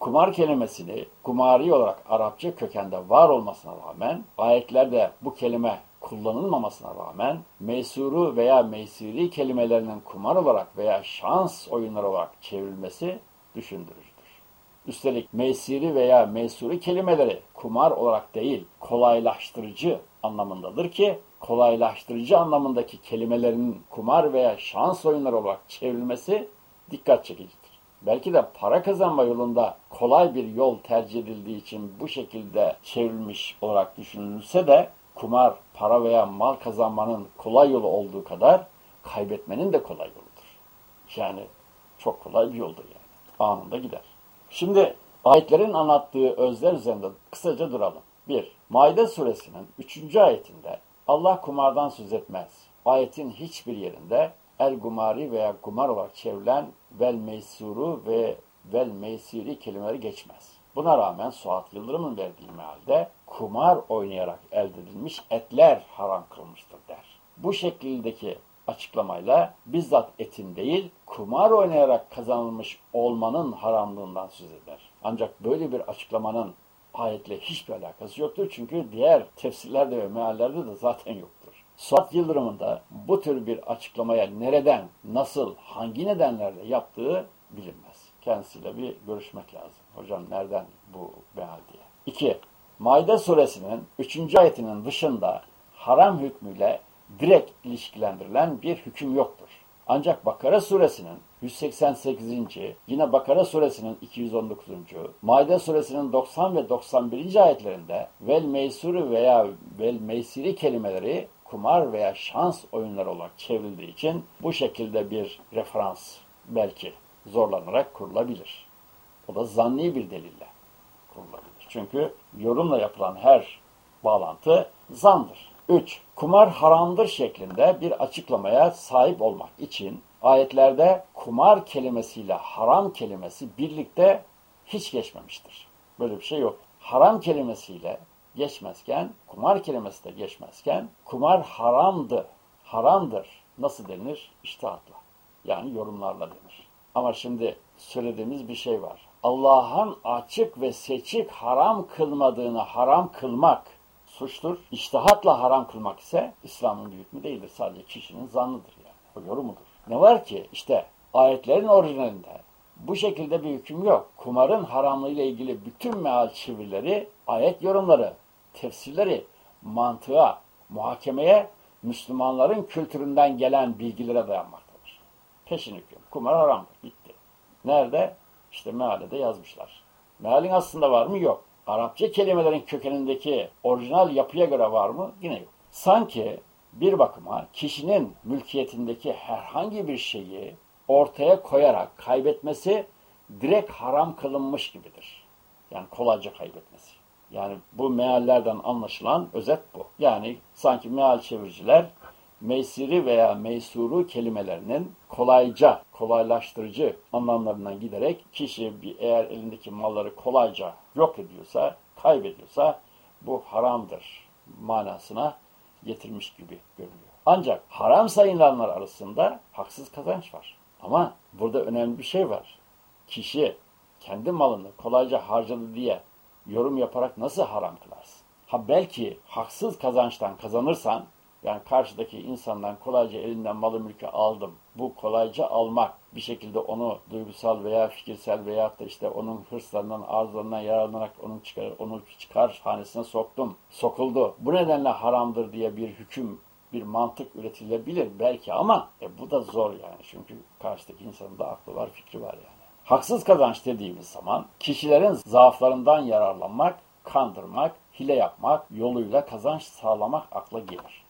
Kumar kelimesini kumari olarak Arapça kökende var olmasına rağmen ayetlerde bu kelime kullanılmamasına rağmen meysuru veya meysiri kelimelerinin kumar olarak veya şans oyunları olarak çevrilmesi düşündürücüdür. Üstelik meysiri veya meysuri kelimeleri kumar olarak değil, kolaylaştırıcı anlamındadır ki, kolaylaştırıcı anlamındaki kelimelerin kumar veya şans oyunları olarak çevrilmesi dikkat çekicidir. Belki de para kazanma yolunda kolay bir yol tercih edildiği için bu şekilde çevrilmiş olarak düşünülse de kumar, para veya mal kazanmanın kolay yolu olduğu kadar kaybetmenin de kolay yoludur. Yani çok kolay bir yoldur yani. Anında gider. Şimdi ayetlerin anlattığı özler üzerinde kısaca duralım. 1. Maide suresinin 3. ayetinde Allah kumardan söz etmez. Ayetin hiçbir yerinde el gumari veya gumar olarak çevrilen vel meysuru ve vel meysiri kelimeleri geçmez. Buna rağmen Suat Yıldırım'ın verdiği mealde kumar oynayarak elde edilmiş etler haram kılmıştır der. Bu şekildeki açıklamayla bizzat etin değil, kumar oynayarak kazanılmış olmanın haramlığından söz eder. Ancak böyle bir açıklamanın ayetle hiçbir alakası yoktur. Çünkü diğer tefsirlerde ve meallerde de zaten yoktur. Suat Yıldırım'ın da bu tür bir açıklamaya nereden, nasıl, hangi nedenlerle yaptığı bilinmez. Kendisiyle bir görüşmek lazım. Hocam nereden bu meal diye. 2. Maide suresinin 3. ayetinin dışında haram hükmüyle direkt ilişkilendirilen bir hüküm yoktur. Ancak Bakara suresinin 188. yine Bakara suresinin 219. Maide suresinin 90 ve 91. ayetlerinde vel meysuru veya vel meysiri kelimeleri kumar veya şans oyunları olarak çevrildiği için bu şekilde bir referans belki zorlanarak kurulabilir. O da zanni bir delille kurulabilir. Çünkü yorumla yapılan her bağlantı zandır. 3. Kumar haramdır şeklinde bir açıklamaya sahip olmak için ayetlerde kumar kelimesiyle haram kelimesi birlikte hiç geçmemiştir. Böyle bir şey yok. Haram kelimesiyle geçmezken, kumar kelimesi de geçmezken, kumar haramdı, haramdır. Nasıl denir? İştihatla. Yani yorumlarla denir. Ama şimdi söylediğimiz bir şey var. Allah'ın açık ve seçik haram kılmadığını haram kılmak suçtur. İştihatla haram kılmak ise İslam'ın bir hükmü değildir. Sadece kişinin zannıdır yani. O yorumudur. Ne var ki işte ayetlerin orijinalinde bu şekilde bir hüküm yok. Kumarın haramlığı ile ilgili bütün meal çevirileri, ayet yorumları, tefsirleri, mantığa, muhakemeye, Müslümanların kültüründen gelen bilgilere dayanmaktadır. Peşin hüküm. Kumar haramdır. Bitti. Nerede? İşte mealede yazmışlar. Mealin aslında var mı? Yok. Arapça kelimelerin kökenindeki orijinal yapıya göre var mı? Yine yok. Sanki bir bakıma kişinin mülkiyetindeki herhangi bir şeyi ortaya koyarak kaybetmesi direkt haram kılınmış gibidir. Yani kolayca kaybetmesi. Yani bu meallerden anlaşılan özet bu. Yani sanki meal çeviriciler meysiri veya meysuru kelimelerinin kolayca, kolaylaştırıcı anlamlarından giderek kişi bir, eğer elindeki malları kolayca yok ediyorsa, kaybediyorsa bu haramdır manasına getirmiş gibi görünüyor. Ancak haram sayılanlar arasında haksız kazanç var. Ama burada önemli bir şey var. Kişi kendi malını kolayca harcadı diye yorum yaparak nasıl haram kılarsın? Ha belki haksız kazançtan kazanırsan yani karşıdaki insandan kolayca elinden malı mülkü aldım. Bu kolayca almak bir şekilde onu duygusal veya fikirsel veya da işte onun hırslarından, arzularından yararlanarak onun çıkar, onu çıkar hanesine soktum. Sokuldu. Bu nedenle haramdır diye bir hüküm bir mantık üretilebilir belki ama e, bu da zor yani. Çünkü karşıdaki insanın da aklı var, fikri var yani. Haksız kazanç dediğimiz zaman kişilerin zaaflarından yararlanmak, kandırmak, hile yapmak yoluyla kazanç sağlamak akla gelir.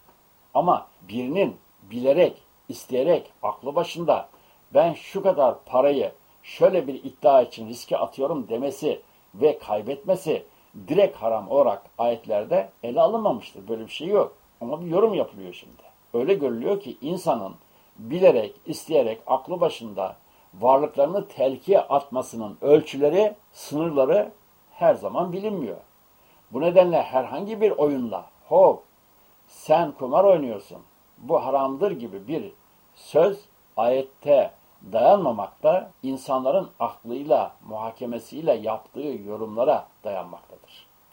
Ama birinin bilerek, isteyerek, aklı başında ben şu kadar parayı şöyle bir iddia için riske atıyorum demesi ve kaybetmesi direkt haram olarak ayetlerde ele alınmamıştır. Böyle bir şey yok. Ama bir yorum yapılıyor şimdi. Öyle görülüyor ki insanın bilerek, isteyerek, aklı başında varlıklarını telkiye atmasının ölçüleri, sınırları her zaman bilinmiyor. Bu nedenle herhangi bir oyunla hop sen kumar oynuyorsun bu haramdır gibi bir söz ayette dayanmamakta insanların aklıyla, muhakemesiyle yaptığı yorumlara dayanmaktadır.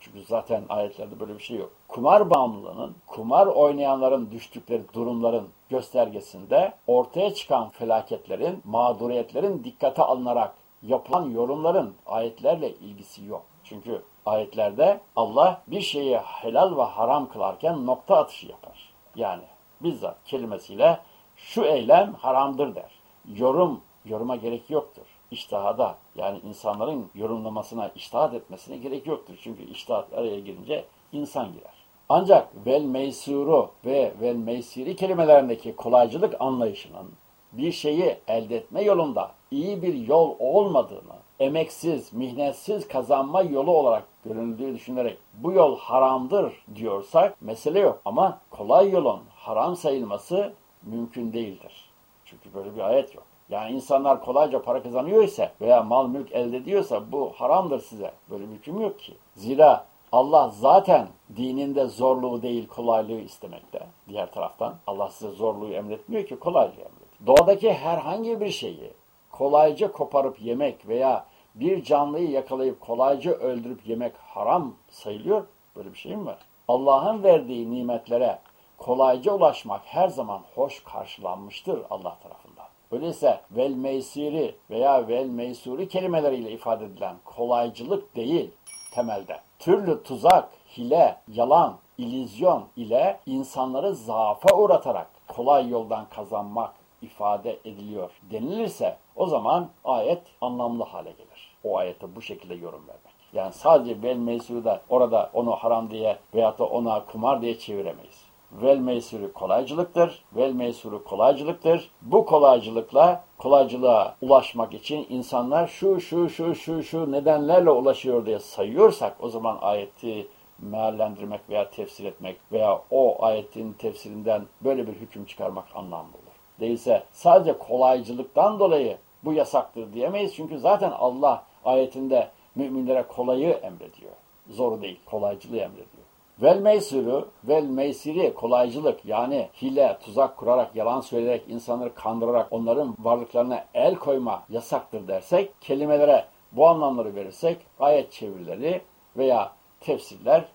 Çünkü zaten ayetlerde böyle bir şey yok. Kumar bağımlılığının, kumar oynayanların düştükleri durumların göstergesinde ortaya çıkan felaketlerin, mağduriyetlerin dikkate alınarak yapılan yorumların ayetlerle ilgisi yok. Çünkü ayetlerde Allah bir şeyi helal ve haram kılarken nokta atışı yapar. Yani bizzat kelimesiyle şu eylem haramdır der. Yorum, yoruma gerek yoktur. İştihada yani insanların yorumlamasına, iştihat etmesine gerek yoktur. Çünkü iştihat araya girince insan girer. Ancak vel meysuru ve vel meysiri kelimelerindeki kolaycılık anlayışının bir şeyi elde etme yolunda iyi bir yol olmadığını, emeksiz, mihnetsiz kazanma yolu olarak görüldüğü düşünerek bu yol haramdır diyorsak mesele yok. Ama kolay yolun haram sayılması mümkün değildir. Çünkü böyle bir ayet yok. Yani insanlar kolayca para kazanıyor ise veya mal mülk elde ediyorsa bu haramdır size. Böyle bir hüküm yok ki. Zira Allah zaten dininde zorluğu değil kolaylığı istemekte. Diğer taraftan Allah size zorluğu emretmiyor ki kolaylığı emrediyor. Doğadaki herhangi bir şeyi kolayca koparıp yemek veya bir canlıyı yakalayıp kolayca öldürüp yemek haram sayılıyor. Böyle bir şey mi var? Allah'ın verdiği nimetlere kolayca ulaşmak her zaman hoş karşılanmıştır Allah tarafından. Öyleyse vel meysiri veya vel meysuri kelimeleriyle ifade edilen kolaycılık değil temelde. Türlü tuzak, hile, yalan, ilizyon ile insanları zaafa uğratarak kolay yoldan kazanmak ifade ediliyor denilirse o zaman ayet anlamlı hale gelir. O ayete bu şekilde yorum vermek. Yani sadece vel meysuru da orada onu haram diye veyahut da ona kumar diye çeviremeyiz. Vel meysuru kolaycılıktır. Vel meysuru kolaycılıktır. Bu kolaycılıkla kolaycılığa ulaşmak için insanlar şu şu şu şu şu nedenlerle ulaşıyor diye sayıyorsak o zaman ayeti meallendirmek veya tefsir etmek veya o ayetin tefsirinden böyle bir hüküm çıkarmak anlamlı olur. Değilse sadece kolaycılıktan dolayı bu yasaktır diyemeyiz. Çünkü zaten Allah ayetinde müminlere kolayı emrediyor. Zoru değil, kolaycılığı emrediyor. Vel meysuru, vel meysiri kolaycılık yani hile, tuzak kurarak, yalan söyleyerek, insanları kandırarak onların varlıklarına el koyma yasaktır dersek, kelimelere bu anlamları verirsek ayet çevirileri veya tefsirler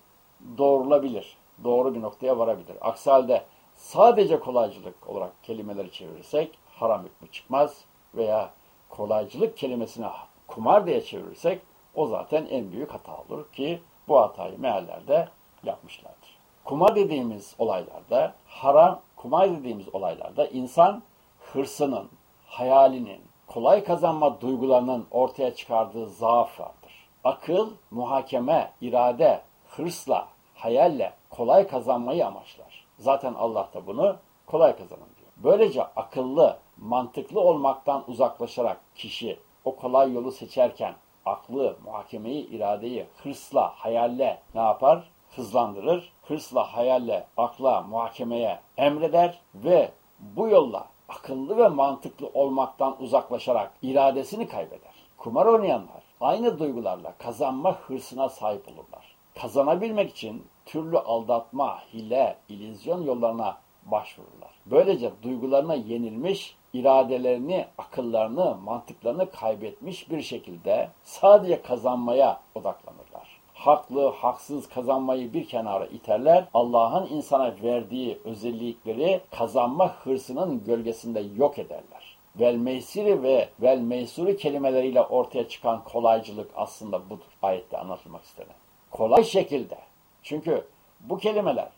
doğrulabilir. Doğru bir noktaya varabilir. Aksi halde sadece kolaycılık olarak kelimeleri çevirirsek haram hükmü çıkmaz veya kolaycılık kelimesini kumar diye çevirirsek o zaten en büyük hata olur ki bu hatayı meallerde yapmışlardır. Kumar dediğimiz olaylarda, haram kumar dediğimiz olaylarda insan hırsının, hayalinin, kolay kazanma duygularının ortaya çıkardığı zaaf vardır. Akıl, muhakeme, irade, hırsla, hayalle kolay kazanmayı amaçlar. Zaten Allah da bunu kolay kazanın diyor. Böylece akıllı, mantıklı olmaktan uzaklaşarak kişi o kolay yolu seçerken aklı, muhakemeyi, iradeyi hırsla, hayalle ne yapar? Hızlandırır. Hırsla, hayalle, akla, muhakemeye emreder ve bu yolla akıllı ve mantıklı olmaktan uzaklaşarak iradesini kaybeder. Kumar oynayanlar aynı duygularla kazanma hırsına sahip olurlar. Kazanabilmek için türlü aldatma, hile, ilizyon yollarına başvururlar. Böylece duygularına yenilmiş, iradelerini, akıllarını, mantıklarını kaybetmiş bir şekilde sadece kazanmaya odaklanırlar. Haklı, haksız kazanmayı bir kenara iterler. Allah'ın insana verdiği özellikleri kazanma hırsının gölgesinde yok ederler. Vel meysiri ve vel meysuri kelimeleriyle ortaya çıkan kolaycılık aslında budur. Ayette anlatılmak istenen. Kolay şekilde. Çünkü bu kelimeler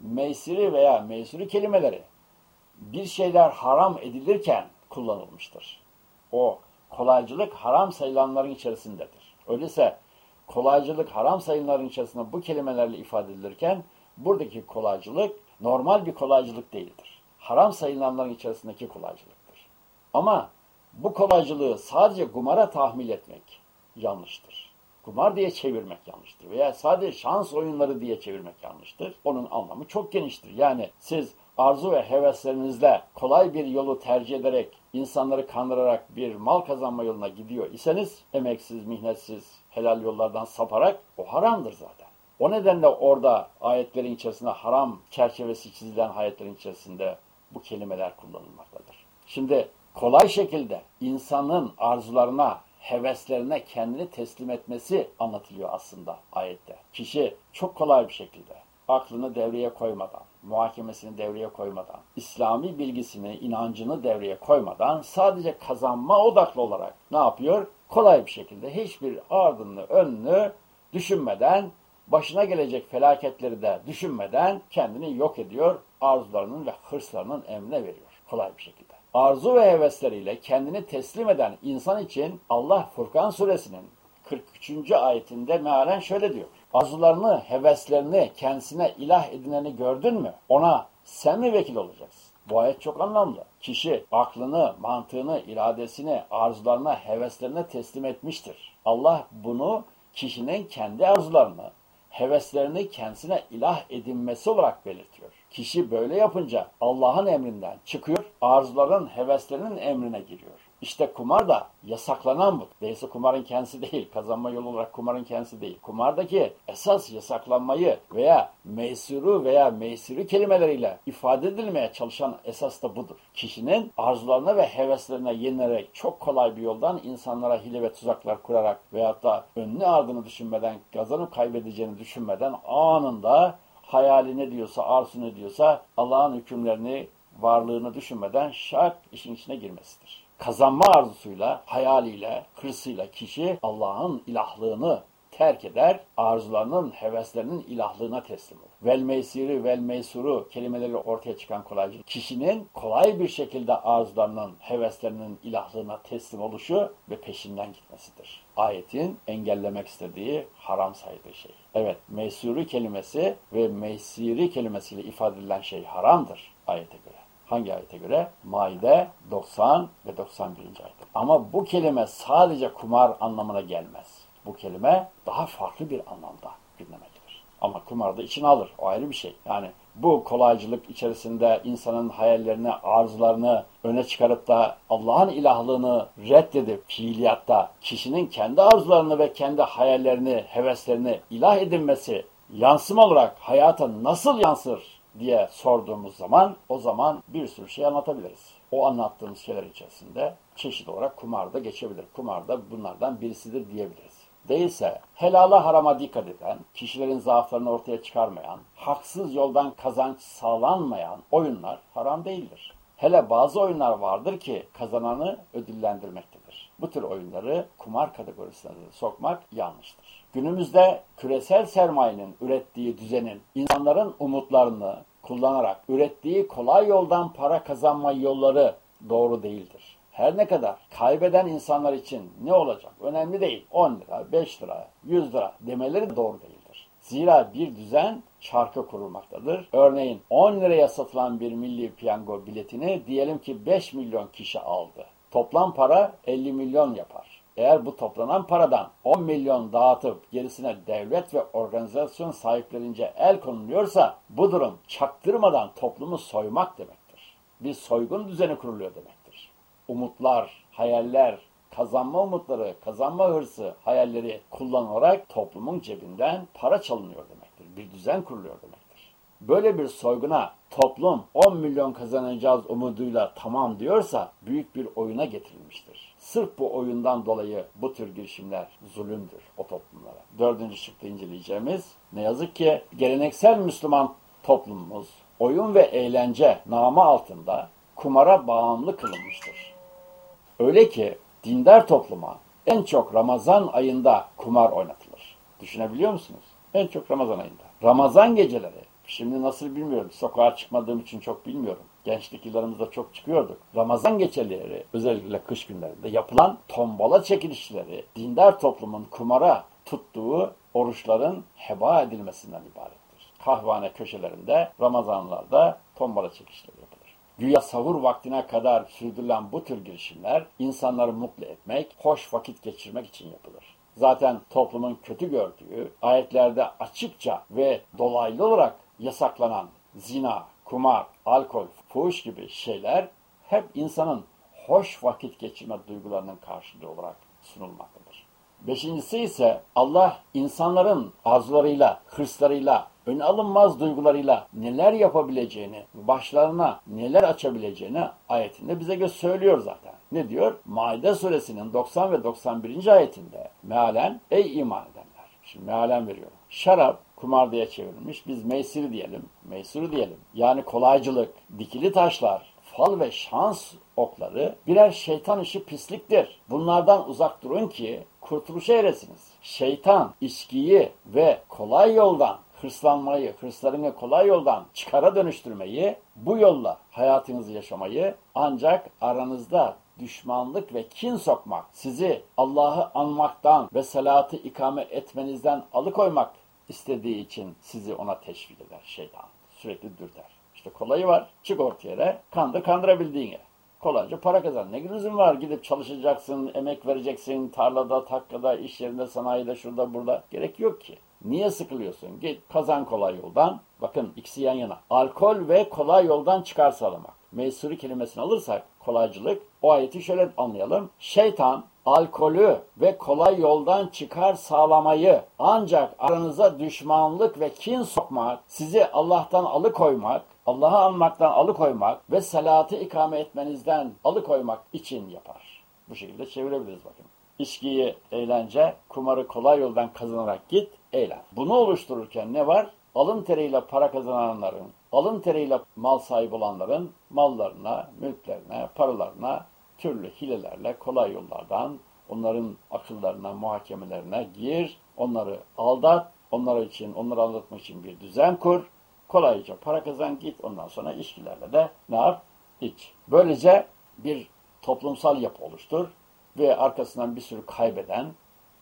meysiri veya meysuri kelimeleri bir şeyler haram edilirken kullanılmıştır. O kolaycılık haram sayılanların içerisindedir. Öyleyse kolaycılık haram sayılanların içerisinde bu kelimelerle ifade edilirken buradaki kolaycılık normal bir kolaycılık değildir. Haram sayılanların içerisindeki kolaycılıktır. Ama bu kolaycılığı sadece kumara tahmil etmek yanlıştır. Kumar diye çevirmek yanlıştır. Veya sadece şans oyunları diye çevirmek yanlıştır. Onun anlamı çok geniştir. Yani siz arzu ve heveslerinizle kolay bir yolu tercih ederek, insanları kandırarak bir mal kazanma yoluna gidiyor iseniz, emeksiz, mihnetsiz, helal yollardan saparak o haramdır zaten. O nedenle orada ayetlerin içerisinde haram çerçevesi çizilen ayetlerin içerisinde bu kelimeler kullanılmaktadır. Şimdi kolay şekilde insanın arzularına, heveslerine kendini teslim etmesi anlatılıyor aslında ayette. Kişi çok kolay bir şekilde aklını devreye koymadan, muhakemesini devreye koymadan, İslami bilgisini, inancını devreye koymadan sadece kazanma odaklı olarak ne yapıyor? Kolay bir şekilde hiçbir ardını, önünü düşünmeden, başına gelecek felaketleri de düşünmeden kendini yok ediyor, arzularının ve hırslarının emrine veriyor kolay bir şekilde. Arzu ve hevesleriyle kendini teslim eden insan için Allah Furkan suresinin 43. ayetinde mealen şöyle diyor. Arzularını, heveslerini kendisine ilah edineni gördün mü? Ona sen mi vekil olacaksın? Bu ayet çok anlamlı. Kişi aklını, mantığını, iradesini, arzularına, heveslerine teslim etmiştir. Allah bunu kişinin kendi arzularını, heveslerini kendisine ilah edinmesi olarak belirtiyor. Kişi böyle yapınca Allah'ın emrinden çıkıyor, arzuların, heveslerinin emrine giriyor. İşte kumar da yasaklanan bu. Değilse kumarın kendisi değil, kazanma yolu olarak kumarın kendisi değil. Kumardaki esas yasaklanmayı veya meysuru veya meysiri kelimeleriyle ifade edilmeye çalışan esas da budur. Kişinin arzularına ve heveslerine yenilerek çok kolay bir yoldan insanlara hile ve tuzaklar kurarak veyahut da önünü ardını düşünmeden, kazanıp kaybedeceğini düşünmeden anında hayali ne diyorsa, arzu ne diyorsa Allah'ın hükümlerini, varlığını düşünmeden şak işin içine girmesidir kazanma arzusuyla, hayaliyle, hırsıyla kişi Allah'ın ilahlığını terk eder, arzularının, heveslerinin ilahlığına teslim olur. Vel meysiri, vel meysuru kelimeleri ortaya çıkan kolaycılık, kişinin kolay bir şekilde arzularının, heveslerinin ilahlığına teslim oluşu ve peşinden gitmesidir. Ayetin engellemek istediği, haram saydığı şey. Evet, meysuru kelimesi ve meysiri kelimesiyle ifade edilen şey haramdır ayete göre. Hangi ayete göre? Maide 90 ve 91. ayet. Ama bu kelime sadece kumar anlamına gelmez. Bu kelime daha farklı bir anlamda gündeme gelir. Ama kumar da içine alır. O ayrı bir şey. Yani bu kolaycılık içerisinde insanın hayallerini, arzularını öne çıkarıp da Allah'ın ilahlığını reddedip fiiliyatta kişinin kendi arzularını ve kendi hayallerini, heveslerini ilah edinmesi yansıma olarak hayata nasıl yansır diye sorduğumuz zaman o zaman bir sürü şey anlatabiliriz. O anlattığımız şeyler içerisinde çeşit olarak kumar da geçebilir. Kumar da bunlardan birisidir diyebiliriz. Değilse helala harama dikkat eden, kişilerin zaaflarını ortaya çıkarmayan, haksız yoldan kazanç sağlanmayan oyunlar haram değildir. Hele bazı oyunlar vardır ki kazananı ödüllendirmektedir. Bu tür oyunları kumar kategorisine sokmak yanlıştır. Günümüzde küresel sermayenin ürettiği düzenin insanların umutlarını kullanarak ürettiği kolay yoldan para kazanma yolları doğru değildir. Her ne kadar kaybeden insanlar için ne olacak önemli değil. 10 lira, 5 lira, 100 lira demeleri doğru değildir. Zira bir düzen çarkı kurulmaktadır. Örneğin 10 liraya satılan bir milli piyango biletini diyelim ki 5 milyon kişi aldı. Toplam para 50 milyon yapar. Eğer bu toplanan paradan 10 milyon dağıtıp gerisine devlet ve organizasyon sahiplerince el konuluyorsa bu durum çaktırmadan toplumu soymak demektir. Bir soygun düzeni kuruluyor demektir. Umutlar, hayaller, kazanma umutları, kazanma hırsı, hayalleri kullanılarak toplumun cebinden para çalınıyor demektir. Bir düzen kuruluyor demektir. Böyle bir soyguna toplum 10 milyon kazanacağız umuduyla tamam diyorsa büyük bir oyuna getirilmiştir. Sırf bu oyundan dolayı bu tür girişimler zulümdür o toplumlara. Dördüncü şıkta inceleyeceğimiz ne yazık ki geleneksel Müslüman toplumumuz oyun ve eğlence namı altında kumara bağımlı kılınmıştır. Öyle ki dindar topluma en çok Ramazan ayında kumar oynatılır. Düşünebiliyor musunuz? En çok Ramazan ayında. Ramazan geceleri Şimdi nasıl bilmiyorum. Sokağa çıkmadığım için çok bilmiyorum. Gençlik yıllarımızda çok çıkıyorduk. Ramazan geceleri özellikle kış günlerinde yapılan tombala çekilişleri dindar toplumun kumara tuttuğu oruçların heba edilmesinden ibarettir. Kahvane köşelerinde Ramazanlarda tombala çekilişleri yapılır. Güya sahur vaktine kadar sürdürülen bu tür girişimler insanları mutlu etmek, hoş vakit geçirmek için yapılır. Zaten toplumun kötü gördüğü, ayetlerde açıkça ve dolaylı olarak yasaklanan zina, kumar, alkol, fuhuş gibi şeyler hep insanın hoş vakit geçirme duygularının karşılığı olarak sunulmaktadır. Beşincisi ise Allah insanların arzularıyla, hırslarıyla, ön alınmaz duygularıyla neler yapabileceğini, başlarına neler açabileceğini ayetinde bize söylüyor zaten. Ne diyor? Maide suresinin 90 ve 91. ayetinde mealen ey iman edenler. Şimdi mealen veriyorum. Şarap kumar diye çevrilmiş. Biz meysir diyelim, meysuru diyelim. Yani kolaycılık, dikili taşlar, fal ve şans okları birer şeytan işi pisliktir. Bunlardan uzak durun ki kurtuluşa eresiniz. Şeytan içkiyi ve kolay yoldan hırslanmayı, hırslarını kolay yoldan çıkara dönüştürmeyi, bu yolla hayatınızı yaşamayı ancak aranızda düşmanlık ve kin sokmak, sizi Allah'ı anmaktan ve salatı ikame etmenizden alıkoymak istediği için sizi ona teşvik eder şeytan. Sürekli dürter. İşte kolayı var. Çık ortaya yere. Kandır kandırabildiğin yere. Kolayca para kazan. Ne lüzum var? Gidip çalışacaksın, emek vereceksin, tarlada, takkada, iş yerinde, sanayide, şurada, burada. Gerek yok ki. Niye sıkılıyorsun? Git kazan kolay yoldan. Bakın ikisi yan yana. Alkol ve kolay yoldan çıkar sağlamak. Meysuri kelimesini alırsak kolaycılık. O ayeti şöyle anlayalım. Şeytan alkolü ve kolay yoldan çıkar sağlamayı ancak aranıza düşmanlık ve kin sokmak, sizi Allah'tan alıkoymak, Allah'ı anmaktan alıkoymak ve salatı ikame etmenizden alıkoymak için yapar. Bu şekilde çevirebiliriz bakın. İçkiyi eğlence, kumarı kolay yoldan kazanarak git, eğlen. Bunu oluştururken ne var? Alın teriyle para kazananların, alın teriyle mal sahibi olanların mallarına, mülklerine, paralarına türlü hilelerle, kolay yollardan onların akıllarına, muhakemelerine gir, onları aldat, onlar için, onları aldatmak için bir düzen kur, kolayca para kazan git, ondan sonra ilişkilerle de ne yap? İç. Böylece bir toplumsal yapı oluştur ve arkasından bir sürü kaybeden,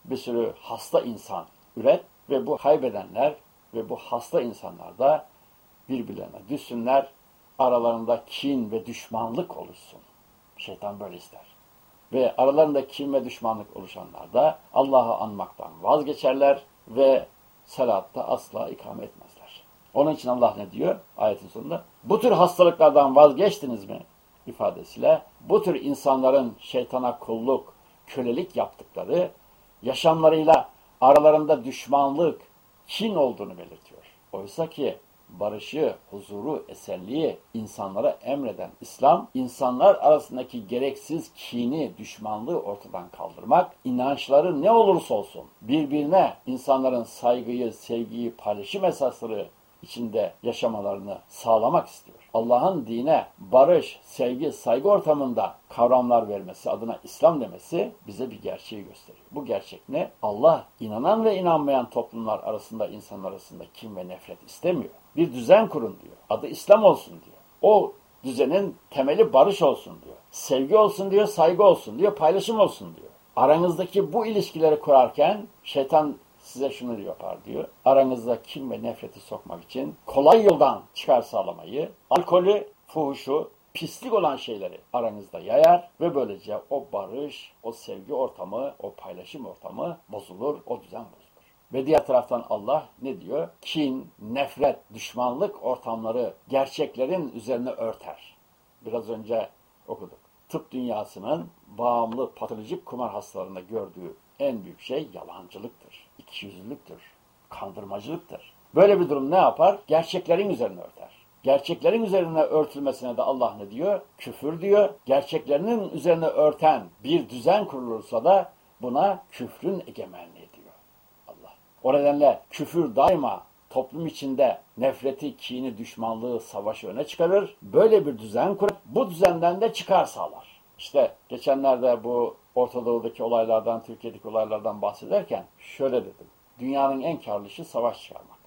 bir sürü hasta insan üret ve bu kaybedenler ve bu hasta insanlar da birbirlerine düşsünler, aralarında kin ve düşmanlık oluşsun. Şeytan böyle ister. Ve aralarında kin ve düşmanlık oluşanlar da Allah'ı anmaktan vazgeçerler ve salatta asla ikame etmezler. Onun için Allah ne diyor ayetin sonunda? Bu tür hastalıklardan vazgeçtiniz mi? ifadesiyle bu tür insanların şeytana kulluk, kölelik yaptıkları yaşamlarıyla aralarında düşmanlık, kin olduğunu belirtiyor. Oysa ki barışı, huzuru, esenliği insanlara emreden İslam, insanlar arasındaki gereksiz kini, düşmanlığı ortadan kaldırmak, inançları ne olursa olsun birbirine insanların saygıyı, sevgiyi, paylaşım esasları içinde yaşamalarını sağlamak istiyor. Allah'ın dine barış, sevgi, saygı ortamında kavramlar vermesi, adına İslam demesi bize bir gerçeği gösteriyor. Bu gerçek ne? Allah inanan ve inanmayan toplumlar arasında, insanlar arasında kim ve nefret istemiyor. Bir düzen kurun diyor. Adı İslam olsun diyor. O düzenin temeli barış olsun diyor. Sevgi olsun diyor, saygı olsun diyor, paylaşım olsun diyor. Aranızdaki bu ilişkileri kurarken şeytan size şunu yapar diyor. Aranızda kim ve nefreti sokmak için kolay yoldan çıkar sağlamayı, alkolü, fuhuşu, pislik olan şeyleri aranızda yayar ve böylece o barış, o sevgi ortamı, o paylaşım ortamı bozulur, o düzen bozulur. Ve diğer taraftan Allah ne diyor? Kin, nefret, düşmanlık ortamları gerçeklerin üzerine örter. Biraz önce okuduk. Tıp dünyasının bağımlı patolojik kumar hastalarında gördüğü en büyük şey yalancılıktır, ikiyüzlülüktür, kandırmacılıktır. Böyle bir durum ne yapar? Gerçeklerin üzerine örter. Gerçeklerin üzerine örtülmesine de Allah ne diyor? Küfür diyor. Gerçeklerinin üzerine örten bir düzen kurulursa da buna küfrün egemenliği. O nedenle küfür daima toplum içinde nefreti, kini, düşmanlığı, savaşı öne çıkarır. Böyle bir düzen kurup bu düzenden de çıkar sağlar. İşte geçenlerde bu Orta Doğu'daki olaylardan, Türkiye'deki olaylardan bahsederken şöyle dedim. Dünyanın en karlı işi savaş çıkarmak.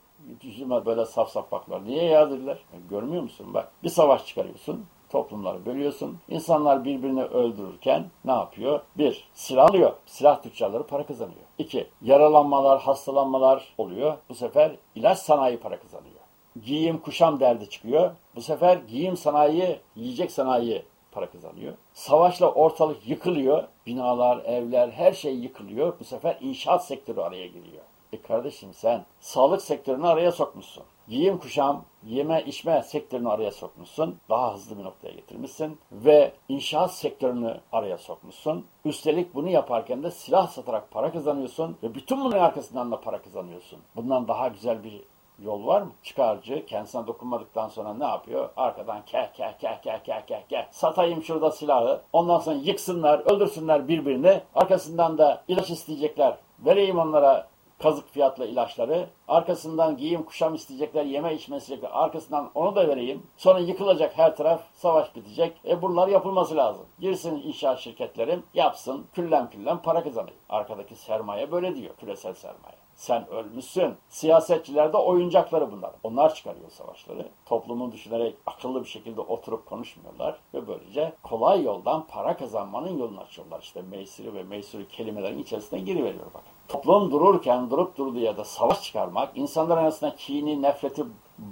Yüzüme böyle saf saf baklar. Niye ya dediler. Görmüyor musun bak. Bir savaş çıkarıyorsun. Toplumları bölüyorsun. İnsanlar birbirini öldürürken ne yapıyor? Bir, silah alıyor. Silah tüccarları para kazanıyor. İki, yaralanmalar, hastalanmalar oluyor. Bu sefer ilaç sanayi para kazanıyor. Giyim, kuşam derdi çıkıyor. Bu sefer giyim sanayi, yiyecek sanayi para kazanıyor. Savaşla ortalık yıkılıyor. Binalar, evler, her şey yıkılıyor. Bu sefer inşaat sektörü araya giriyor. E kardeşim sen sağlık sektörünü araya sokmuşsun. Giyim kuşam, yeme içme sektörünü araya sokmuşsun. Daha hızlı bir noktaya getirmişsin. Ve inşaat sektörünü araya sokmuşsun. Üstelik bunu yaparken de silah satarak para kazanıyorsun. Ve bütün bunun arkasından da para kazanıyorsun. Bundan daha güzel bir yol var mı? Çıkarcı kendisine dokunmadıktan sonra ne yapıyor? Arkadan keh keh keh keh keh keh keh. Satayım şurada silahı. Ondan sonra yıksınlar, öldürsünler birbirini. Arkasından da ilaç isteyecekler. Vereyim onlara kazık fiyatlı ilaçları. Arkasından giyim kuşam isteyecekler, yeme içme isteyecekler. Arkasından onu da vereyim. Sonra yıkılacak her taraf, savaş bitecek. E bunlar yapılması lazım. Girsin inşaat şirketlerim, yapsın, küllem küllem para kazanayım. Arkadaki sermaye böyle diyor, küresel sermaye. Sen ölmüşsün. Siyasetçiler de oyuncakları bunlar. Onlar çıkarıyor savaşları. Toplumu düşünerek akıllı bir şekilde oturup konuşmuyorlar. Ve böylece kolay yoldan para kazanmanın yolunu açıyorlar. İşte meysiri ve meysuri kelimelerin içerisine giriveriyor bakın. Toplum dururken durup durduğu yerde savaş çıkarmak, insanlar arasında kini, nefreti,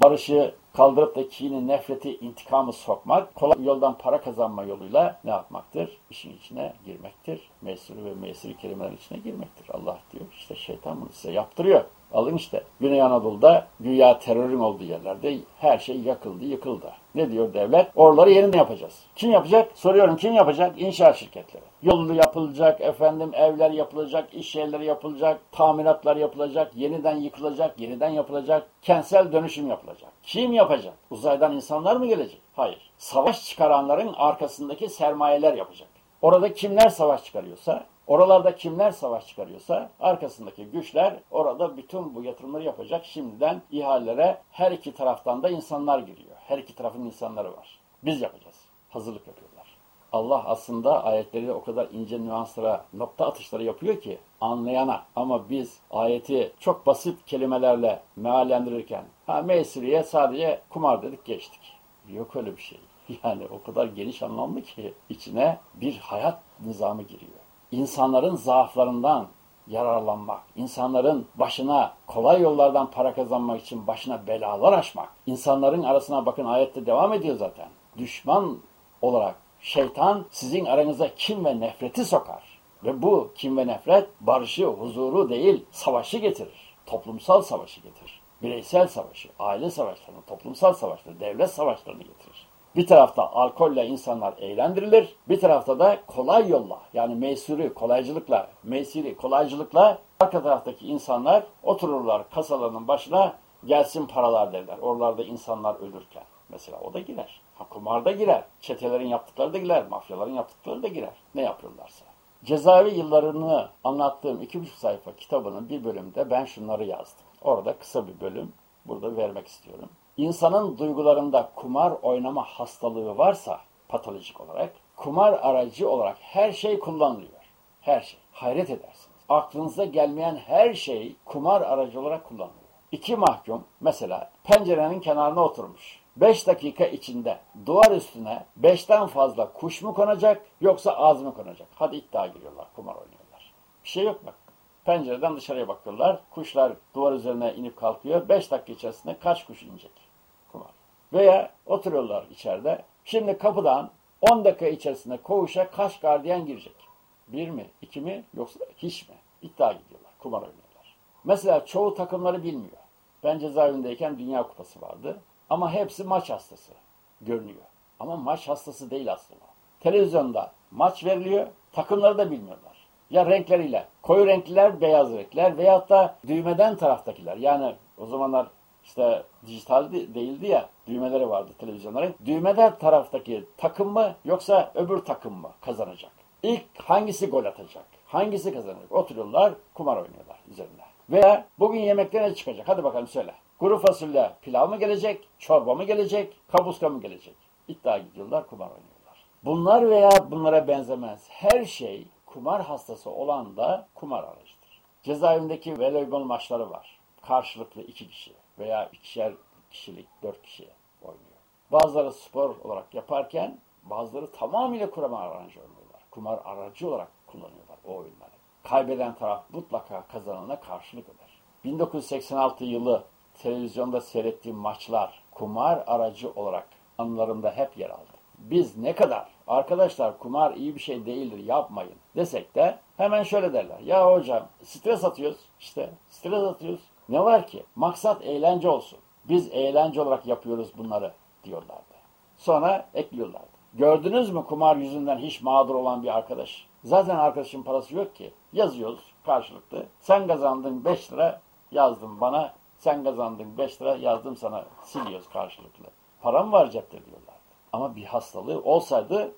barışı kaldırıp da kini, nefreti, intikamı sokmak, kolay yoldan para kazanma yoluyla ne yapmaktır? İşin içine girmektir. Meysuri ve meysuri kelimelerin içine girmektir. Allah diyor işte şeytan bunu size yaptırıyor. Alın işte. Güney Anadolu'da güya terörün olduğu yerlerde her şey yakıldı, yıkıldı. Ne diyor devlet? Oraları yeniden yapacağız. Kim yapacak? Soruyorum kim yapacak? İnşaat şirketleri. Yolu yapılacak, efendim evler yapılacak, iş yerleri yapılacak, tamiratlar yapılacak, yeniden yıkılacak, yeniden yapılacak, kentsel dönüşüm yapılacak. Kim yapacak? Uzaydan insanlar mı gelecek? Hayır. Savaş çıkaranların arkasındaki sermayeler yapacak. Orada kimler savaş çıkarıyorsa, oralarda kimler savaş çıkarıyorsa arkasındaki güçler orada bütün bu yatırımları yapacak. Şimdiden ihalelere her iki taraftan da insanlar giriyor. Her iki tarafın insanları var. Biz yapacağız. Hazırlık yapıyorlar. Allah aslında ayetleri o kadar ince nüanslara, nokta atışları yapıyor ki anlayana. Ama biz ayeti çok basit kelimelerle meallendirirken ha meysiriye sadece kumar dedik geçtik. Yok öyle bir şey. Yani o kadar geniş anlamlı ki içine bir hayat nizamı giriyor. İnsanların zaaflarından yararlanmak, insanların başına kolay yollardan para kazanmak için başına belalar açmak, insanların arasına bakın ayette devam ediyor zaten. Düşman olarak şeytan sizin aranıza kim ve nefreti sokar. Ve bu kim ve nefret barışı, huzuru değil, savaşı getirir. Toplumsal savaşı getirir. Bireysel savaşı, aile savaşlarını, toplumsal savaşları, devlet savaşlarını getirir. Bir tarafta alkolle insanlar eğlendirilir, bir tarafta da kolay yolla yani meysuri kolaycılıkla, meysiri kolaycılıkla arka taraftaki insanlar otururlar kasalarının başına gelsin paralar derler. Oralarda insanlar ölürken. Mesela o da girer. Ha, kumar da girer. Çetelerin yaptıkları da girer. Mafyaların yaptıkları da girer. Ne yapıyorlarsa. Cezaevi yıllarını anlattığım iki buçuk sayfa kitabının bir bölümünde ben şunları yazdım. Orada kısa bir bölüm burada vermek istiyorum. İnsanın duygularında kumar oynama hastalığı varsa patolojik olarak kumar aracı olarak her şey kullanılıyor. Her şey. Hayret edersiniz. Aklınıza gelmeyen her şey kumar aracı olarak kullanılıyor. İki mahkum mesela pencerenin kenarına oturmuş. 5 dakika içinde duvar üstüne 5'ten fazla kuş mu konacak yoksa ağız mı konacak? Hadi iddia giriyorlar, kumar oynuyorlar. Bir şey yok bak. Pencereden dışarıya bakıyorlar. Kuşlar duvar üzerine inip kalkıyor. 5 dakika içerisinde kaç kuş inecek? Kumar. Veya oturuyorlar içeride. Şimdi kapıdan 10 dakika içerisinde koğuşa kaç gardiyan girecek? Bir mi? iki mi? Yoksa hiç mi? İddia gidiyorlar. Kumar oynuyorlar. Mesela çoğu takımları bilmiyor. Ben cezaevindeyken Dünya Kupası vardı. Ama hepsi maç hastası görünüyor. Ama maç hastası değil aslında. Televizyonda maç veriliyor, takımları da bilmiyorlar. Ya renkleriyle, koyu renkliler, beyaz renkler veyahut da düğmeden taraftakiler. Yani o zamanlar işte dijital değildi ya, düğmeleri vardı televizyonların. Düğmeden taraftaki takım mı yoksa öbür takım mı kazanacak? İlk hangisi gol atacak? Hangisi kazanacak? Oturuyorlar, kumar oynuyorlar üzerine. Veya bugün yemekte ne çıkacak? Hadi bakalım söyle. Kuru fasulye pilav mı gelecek, çorba mı gelecek, kapuska mı gelecek? İddia gidiyorlar, kumar oynuyorlar. Bunlar veya bunlara benzemez her şey kumar hastası olan da kumar aracıdır. Cezaevindeki voleybol maçları var. Karşılıklı iki kişi. veya ikişer kişilik, dört kişi oynuyor. Bazıları spor olarak yaparken bazıları tamamıyla kumar aracı oynuyorlar. Kumar aracı olarak kullanıyorlar o oyunları. Kaybeden taraf mutlaka kazanana karşılık öder. 1986 yılı televizyonda seyrettiğim maçlar kumar aracı olarak anılarımda hep yer aldı. Biz ne kadar arkadaşlar kumar iyi bir şey değildir yapmayın desek de hemen şöyle derler. Ya hocam stres atıyoruz işte stres atıyoruz. Ne var ki? Maksat eğlence olsun. Biz eğlence olarak yapıyoruz bunları diyorlardı. Sonra ekliyorlardı. Gördünüz mü kumar yüzünden hiç mağdur olan bir arkadaş? Zaten arkadaşın parası yok ki. Yazıyoruz karşılıklı. Sen kazandın 5 lira yazdım bana. Sen kazandın 5 lira yazdım sana. Siliyoruz karşılıklı. Param var cepte diyorlardı. Ama bir hastalığı olsaydı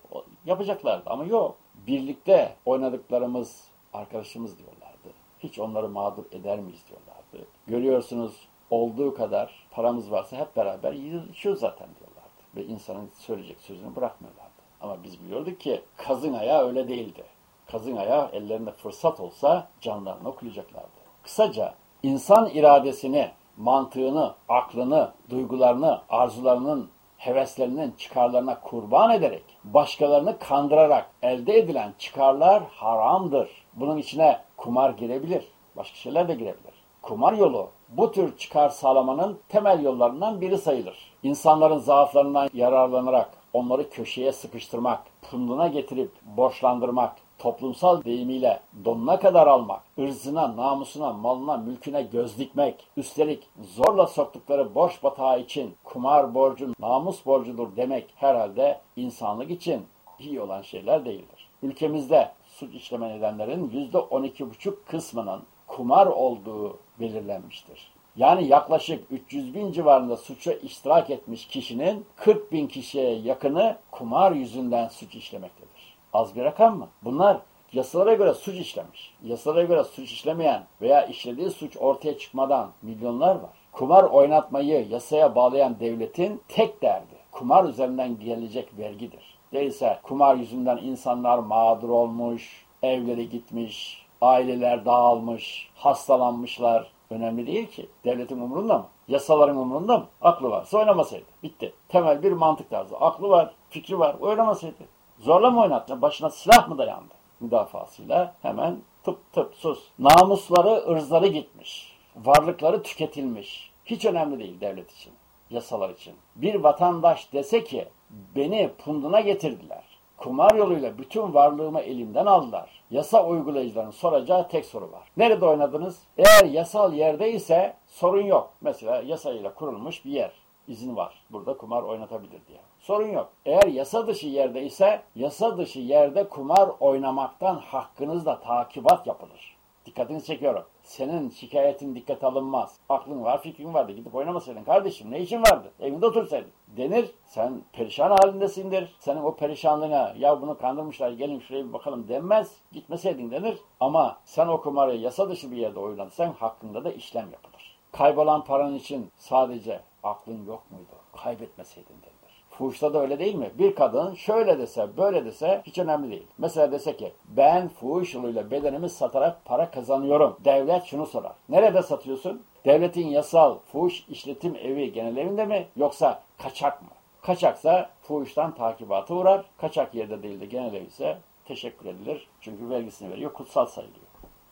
yapacaklardı. Ama yok. Birlikte oynadıklarımız arkadaşımız diyorlardı. Hiç onları mağdur eder miyiz diyorlardı. Görüyorsunuz olduğu kadar paramız varsa hep beraber yiyoruz zaten diyorlardı. Ve insanın söyleyecek sözünü bırakmıyorlardı. Ama biz biliyorduk ki kazın ayağı öyle değildi. Kazın ayağı ellerinde fırsat olsa canlarını okuyacaklardı. Kısaca insan iradesini, mantığını, aklını, duygularını, arzularının, heveslerinin çıkarlarına kurban ederek, başkalarını kandırarak elde edilen çıkarlar haramdır. Bunun içine kumar girebilir, başka şeyler de girebilir. Kumar yolu bu tür çıkar sağlamanın temel yollarından biri sayılır. İnsanların zaaflarından yararlanarak onları köşeye sıkıştırmak, punduna getirip borçlandırmak, toplumsal deyimiyle donuna kadar almak, ırzına, namusuna, malına, mülküne göz dikmek, üstelik zorla soktukları borç batağı için kumar borcu, namus borcudur demek herhalde insanlık için iyi olan şeyler değildir. Ülkemizde suç işleme nedenlerin %12,5 kısmının kumar olduğu belirlenmiştir. Yani yaklaşık 300 bin civarında suça iştirak etmiş kişinin 40 bin kişiye yakını kumar yüzünden suç işlemektedir. Az bir rakam mı? Bunlar yasalara göre suç işlemiş. Yasalara göre suç işlemeyen veya işlediği suç ortaya çıkmadan milyonlar var. Kumar oynatmayı yasaya bağlayan devletin tek derdi kumar üzerinden gelecek vergidir. Değilse kumar yüzünden insanlar mağdur olmuş, evleri gitmiş, aileler dağılmış, hastalanmışlar. Önemli değil ki. Devletin umurunda mı? Yasaların umurunda mı? Aklı varsa oynamasaydı. Bitti. Temel bir mantık tarzı. Aklı var, fikri var. Oynamasaydı. Zorla mı oynattı? Başına silah mı dayandı? Müdafasıyla hemen tıp tıp sus. Namusları, ırzları gitmiş. Varlıkları tüketilmiş. Hiç önemli değil devlet için. Yasalar için. Bir vatandaş dese ki beni punduna getirdiler kumar yoluyla bütün varlığımı elimden aldılar. Yasa uygulayıcıların soracağı tek soru var. Nerede oynadınız? Eğer yasal yerde ise sorun yok. Mesela yasayla kurulmuş bir yer. izin var. Burada kumar oynatabilir diye. Sorun yok. Eğer yasa dışı yerde ise yasa dışı yerde kumar oynamaktan hakkınızla takibat yapılır. Dikkatini çekiyorum. Senin şikayetin dikkat alınmaz. Aklın var, fikrin vardı. Gidip oynamasaydın kardeşim. Ne işin vardı? Evinde otursaydın. Denir. Sen perişan halindesindir. Senin o perişanlığına ya bunu kandırmışlar gelin şuraya bir bakalım denmez. Gitmeseydin denir. Ama sen o kumarı yasa dışı bir yerde oynadıysan hakkında da işlem yapılır. Kaybolan paran için sadece aklın yok muydu? Kaybetmeseydin denir. Fuhuşta da öyle değil mi? Bir kadın şöyle dese, böyle dese hiç önemli değil. Mesela dese ki ben fuhuş yoluyla bedenimi satarak para kazanıyorum. Devlet şunu sorar. Nerede satıyorsun? Devletin yasal fuhuş işletim evi genel evinde mi yoksa kaçak mı? Kaçaksa fuhuştan takibatı uğrar. Kaçak yerde değil de genel ev ise teşekkür edilir. Çünkü vergisini veriyor, kutsal sayılıyor.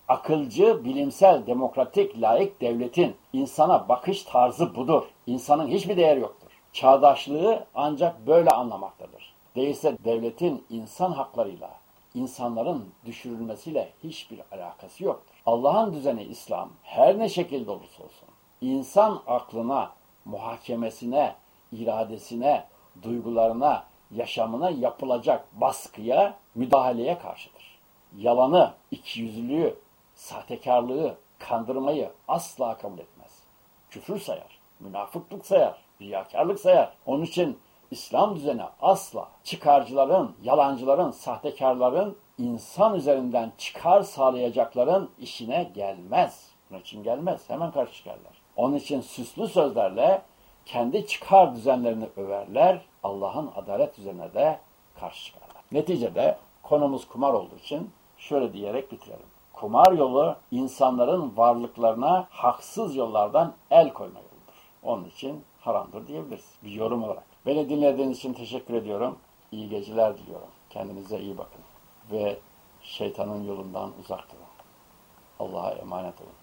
Akılcı, bilimsel, demokratik, layık devletin insana bakış tarzı budur. İnsanın hiçbir değeri yoktur çağdaşlığı ancak böyle anlamaktadır. Değilse devletin insan haklarıyla, insanların düşürülmesiyle hiçbir alakası yoktur. Allah'ın düzeni İslam her ne şekilde olursa olsun insan aklına, muhakemesine, iradesine, duygularına, yaşamına yapılacak baskıya, müdahaleye karşıdır. Yalanı, ikiyüzlülüğü, sahtekarlığı, kandırmayı asla kabul etmez. Küfür sayar, münafıklık sayar, riyakarlık sayar. Onun için İslam düzeni asla çıkarcıların, yalancıların, sahtekarların insan üzerinden çıkar sağlayacakların işine gelmez. Bunun için gelmez. Hemen karşı çıkarlar. Onun için süslü sözlerle kendi çıkar düzenlerini överler. Allah'ın adalet düzenine de karşı çıkarlar. Neticede konumuz kumar olduğu için şöyle diyerek bitirelim. Kumar yolu insanların varlıklarına haksız yollardan el koyma yoludur. Onun için haramdır diyebiliriz. Bir yorum olarak. Beni dinlediğiniz için teşekkür ediyorum. İyi geceler diliyorum. Kendinize iyi bakın. Ve şeytanın yolundan uzak durun. Allah'a emanet olun.